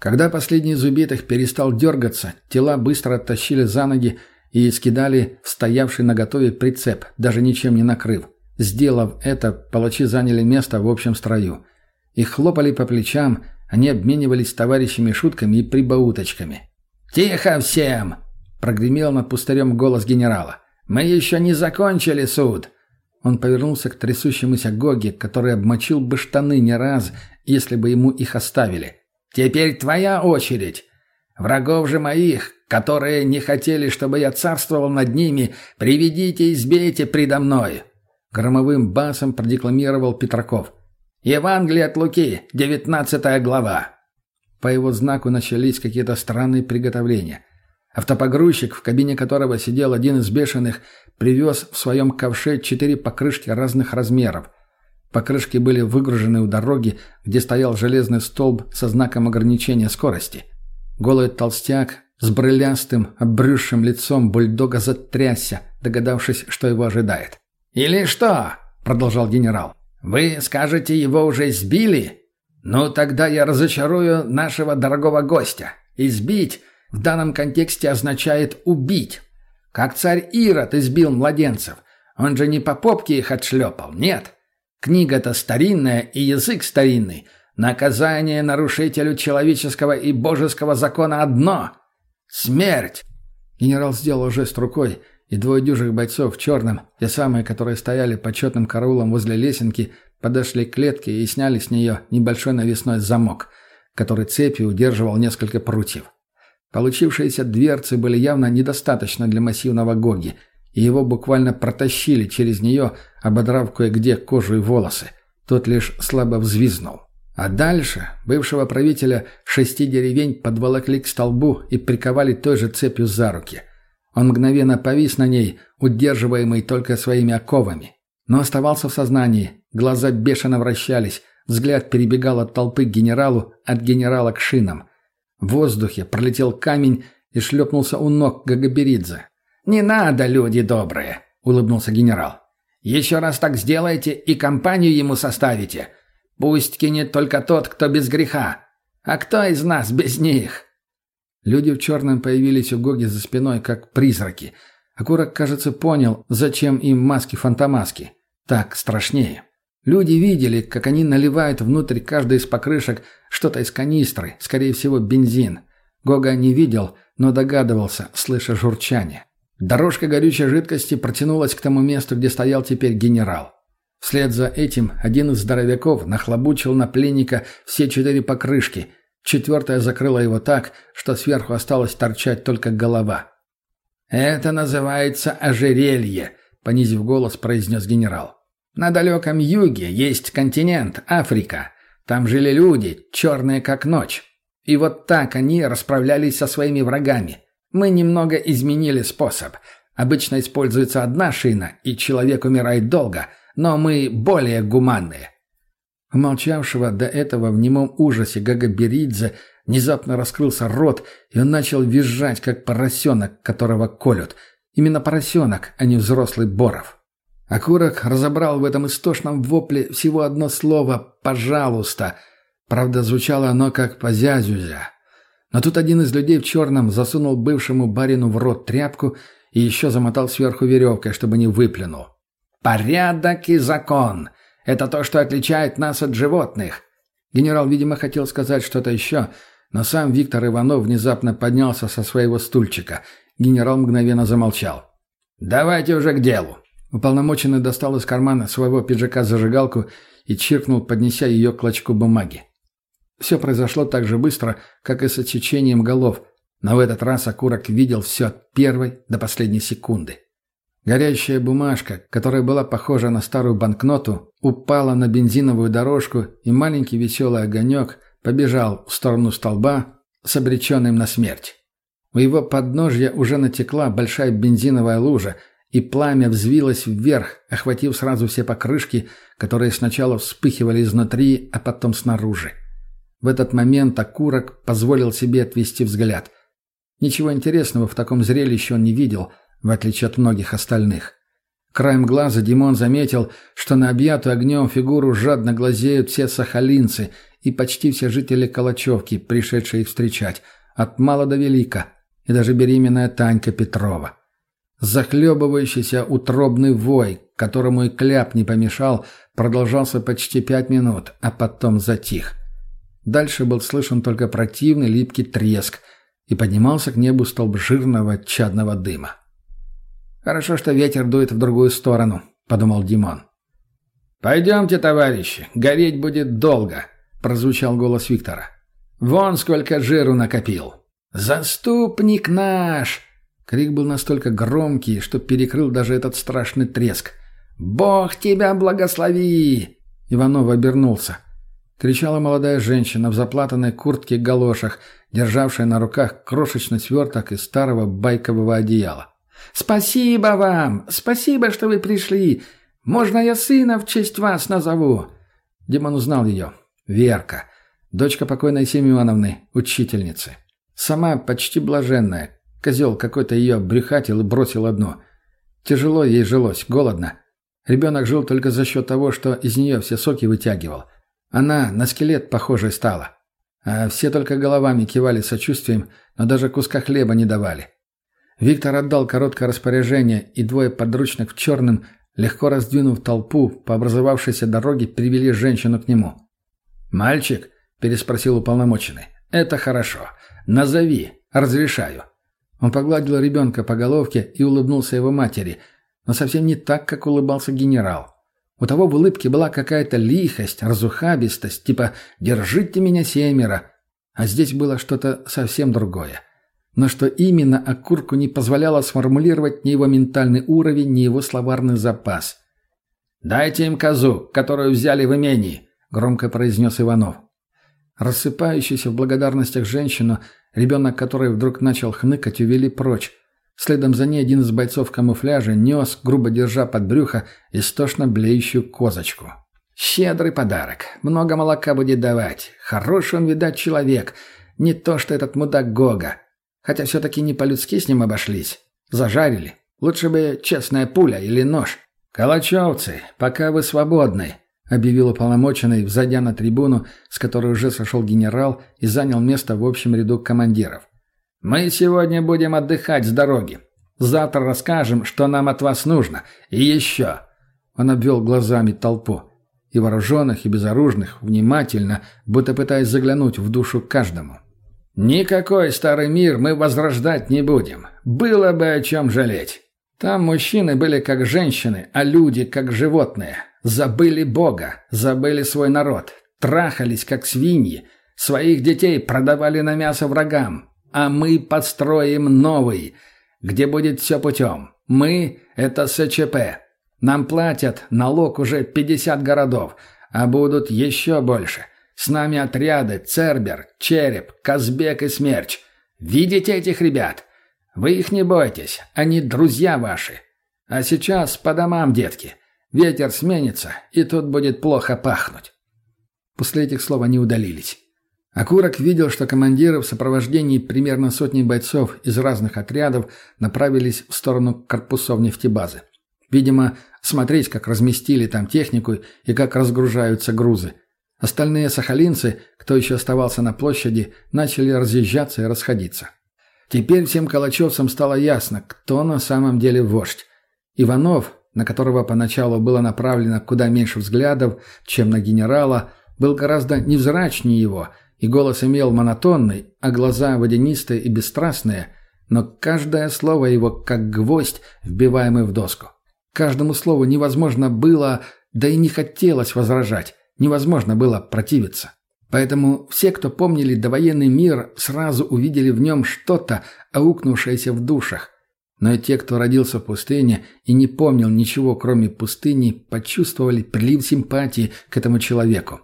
B: Когда последний из убитых перестал дергаться, тела быстро оттащили за ноги и скидали в стоявший наготове прицеп, даже ничем не накрыв. Сделав это, палачи заняли место в общем строю. Их хлопали по плечам, они обменивались товарищами шутками и прибауточками. «Тихо всем!» — прогремел над пустырем голос генерала. «Мы еще не закончили суд!» Он повернулся к трясущемуся Гоге, который обмочил бы штаны не раз, если бы ему их оставили. Теперь твоя очередь. Врагов же моих, которые не хотели, чтобы я царствовал над ними, приведите и избейте предо мной!» Громовым басом продекламировал Петраков. «Евангелие от Луки, девятнадцатая глава». По его знаку начались какие-то странные приготовления. Автопогрузчик, в кабине которого сидел один из бешеных, привез в своем ковше четыре покрышки разных размеров – Покрышки были выгружены у дороги, где стоял железный столб со знаком ограничения скорости. Голый толстяк с брылястым, обрюзшим лицом бульдога затрясся, догадавшись, что его ожидает. «Или что?» — продолжал генерал. «Вы скажете, его уже сбили? Ну, тогда я разочарую нашего дорогого гостя. Избить в данном контексте означает убить. Как царь Ирод избил младенцев. Он же не по попке их отшлепал, нет. Книга-то старинная и язык старинный. Наказание нарушителю человеческого и божеского закона одно — смерть. Генерал сделал жест рукой, и двое дюжих бойцов в черном, те самые, которые стояли почетным караулом возле лесенки, подошли к клетке и сняли с нее небольшой навесной замок, который цепью удерживал несколько прутьев. Получившиеся дверцы были явно недостаточно для массивного Гоги — и его буквально протащили через нее, ободрав кое-где кожу и волосы. Тот лишь слабо взвизнул. А дальше бывшего правителя шести деревень подволокли к столбу и приковали той же цепью за руки. Он мгновенно повис на ней, удерживаемый только своими оковами. Но оставался в сознании, глаза бешено вращались, взгляд перебегал от толпы к генералу, от генерала к шинам. В воздухе пролетел камень и шлепнулся у ног Гагаберидзе. «Не надо, люди добрые!» — улыбнулся генерал. «Еще раз так сделаете и компанию ему составите. Пусть кинет только тот, кто без греха. А кто из нас без них?» Люди в черном появились у Гоги за спиной, как призраки. Акурок, кажется, понял, зачем им маски-фантомаски. Так страшнее. Люди видели, как они наливают внутрь каждой из покрышек что-то из канистры, скорее всего, бензин. Гога не видел, но догадывался, слыша журчание. Дорожка горючей жидкости протянулась к тому месту, где стоял теперь генерал. Вслед за этим один из здоровяков нахлобучил на пленника все четыре покрышки. Четвертая закрыла его так, что сверху осталось торчать только голова. «Это называется ожерелье», — понизив голос, произнес генерал. «На далеком юге есть континент, Африка. Там жили люди, черные как ночь. И вот так они расправлялись со своими врагами. Мы немного изменили способ. Обычно используется одна шина, и человек умирает долго, но мы более гуманные. У молчавшего до этого в немом ужасе Гагаберидзе внезапно раскрылся рот, и он начал визжать, как поросенок, которого колют. Именно поросенок, а не взрослый Боров. Акурок разобрал в этом истошном вопле всего одно слово «пожалуйста». Правда, звучало оно как «позязюзя». Но тут один из людей в черном засунул бывшему барину в рот тряпку и еще замотал сверху веревкой, чтобы не выплюнул. «Порядок и закон. Это то, что отличает нас от животных». Генерал, видимо, хотел сказать что-то еще, но сам Виктор Иванов внезапно поднялся со своего стульчика. Генерал мгновенно замолчал. «Давайте уже к делу». Уполномоченный достал из кармана своего пиджака зажигалку и чиркнул, поднеся ее к клочку бумаги. Все произошло так же быстро, как и с отсечением голов, но в этот раз окурок видел все от первой до последней секунды. Горящая бумажка, которая была похожа на старую банкноту, упала на бензиновую дорожку, и маленький веселый огонек побежал в сторону столба с обреченным на смерть. У его подножья уже натекла большая бензиновая лужа, и пламя взвилось вверх, охватив сразу все покрышки, которые сначала вспыхивали изнутри, а потом снаружи. В этот момент окурок позволил себе отвести взгляд. Ничего интересного в таком зрелище он не видел, в отличие от многих остальных. Краем глаза Димон заметил, что на объятую огнем фигуру жадно глазеют все сахалинцы и почти все жители Калачевки, пришедшие их встречать, от мала до велика, и даже беременная Танька Петрова. Захлебывающийся утробный вой, которому и кляп не помешал, продолжался почти пять минут, а потом затих. Дальше был слышен только противный липкий треск, и поднимался к небу столб жирного чадного дыма. «Хорошо, что ветер дует в другую сторону», — подумал Димон. «Пойдемте, товарищи, гореть будет долго», — прозвучал голос Виктора. «Вон сколько жиру накопил!» «Заступник наш!» Крик был настолько громкий, что перекрыл даже этот страшный треск. «Бог тебя благослови!» Иванов обернулся. Кричала молодая женщина в заплатанной куртке и галошах, державшая на руках крошечный сверток из старого байкового одеяла. «Спасибо вам! Спасибо, что вы пришли! Можно я сына в честь вас назову?» Димон узнал ее. Верка. Дочка покойной Семеновны, учительницы. Сама почти блаженная. Козел какой-то ее брюхатил и бросил одно. Тяжело ей жилось, голодно. Ребенок жил только за счет того, что из нее все соки вытягивал. Она на скелет похожей стала. А все только головами кивали сочувствием, но даже куска хлеба не давали. Виктор отдал короткое распоряжение, и двое подручных в черном, легко раздвинув толпу, по образовавшейся дороге привели женщину к нему. «Мальчик?» – переспросил уполномоченный. «Это хорошо. Назови. Разрешаю». Он погладил ребенка по головке и улыбнулся его матери, но совсем не так, как улыбался генерал. У того в улыбке была какая-то лихость, разухабистость, типа «держите меня семеро». А здесь было что-то совсем другое. Но что именно Акурку не позволяло сформулировать ни его ментальный уровень, ни его словарный запас. «Дайте им козу, которую взяли в имении», — громко произнес Иванов. Рассыпающуюся в благодарностях женщину, ребенок которой вдруг начал хныкать, увели прочь, Следом за ней один из бойцов камуфляжа нес, грубо держа под брюхо, истошно блеющую козочку. «Щедрый подарок. Много молока будет давать. Хороший он, видать, человек. Не то, что этот мудак Гога. Хотя все-таки не по-людски с ним обошлись. Зажарили. Лучше бы честная пуля или нож. Калачевцы, пока вы свободны, объявил уполномоченный, взойдя на трибуну, с которой уже сошел генерал и занял место в общем ряду командиров. «Мы сегодня будем отдыхать с дороги. Завтра расскажем, что нам от вас нужно. И еще!» Он обвел глазами толпу. И вооруженных, и безоружных, внимательно, будто пытаясь заглянуть в душу каждому. «Никакой старый мир мы возрождать не будем. Было бы о чем жалеть. Там мужчины были как женщины, а люди как животные. Забыли Бога, забыли свой народ, трахались как свиньи, своих детей продавали на мясо врагам. А мы построим новый, где будет все путем. Мы — это СЧП. Нам платят налог уже 50 городов, а будут еще больше. С нами отряды Цербер, Череп, Казбек и Смерч. Видите этих ребят? Вы их не бойтесь, они друзья ваши. А сейчас по домам, детки. Ветер сменится, и тут будет плохо пахнуть». После этих слов они удалились. Акурок видел, что командиры в сопровождении примерно сотни бойцов из разных отрядов направились в сторону корпусов нефтебазы. Видимо, смотреть, как разместили там технику и как разгружаются грузы. Остальные сахалинцы, кто еще оставался на площади, начали разъезжаться и расходиться. Теперь всем калачевцам стало ясно, кто на самом деле вождь. Иванов, на которого поначалу было направлено куда меньше взглядов, чем на генерала, был гораздо невзрачнее его, и голос имел монотонный, а глаза водянистые и бесстрастные, но каждое слово его как гвоздь, вбиваемый в доску. Каждому слову невозможно было, да и не хотелось возражать, невозможно было противиться. Поэтому все, кто помнили довоенный мир, сразу увидели в нем что-то, аукнувшееся в душах. Но и те, кто родился в пустыне и не помнил ничего, кроме пустыни, почувствовали прилив симпатии к этому человеку.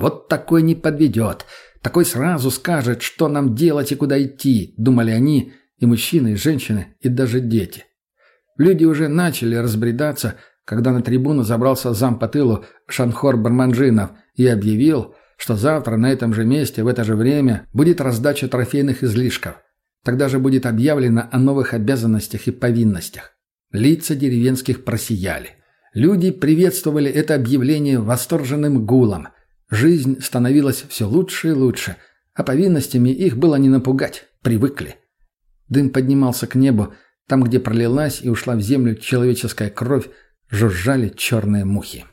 B: «Вот такой не подведет, такой сразу скажет, что нам делать и куда идти», — думали они, и мужчины, и женщины, и даже дети. Люди уже начали разбредаться, когда на трибуну забрался зам по тылу Шанхор Барманжинов и объявил, что завтра на этом же месте в это же время будет раздача трофейных излишков. Тогда же будет объявлено о новых обязанностях и повинностях. Лица деревенских просияли. Люди приветствовали это объявление восторженным гулом. Жизнь становилась все лучше и лучше, а повинностями их было не напугать, привыкли. Дым поднимался к небу, там, где пролилась и ушла в землю человеческая кровь, жужжали черные мухи.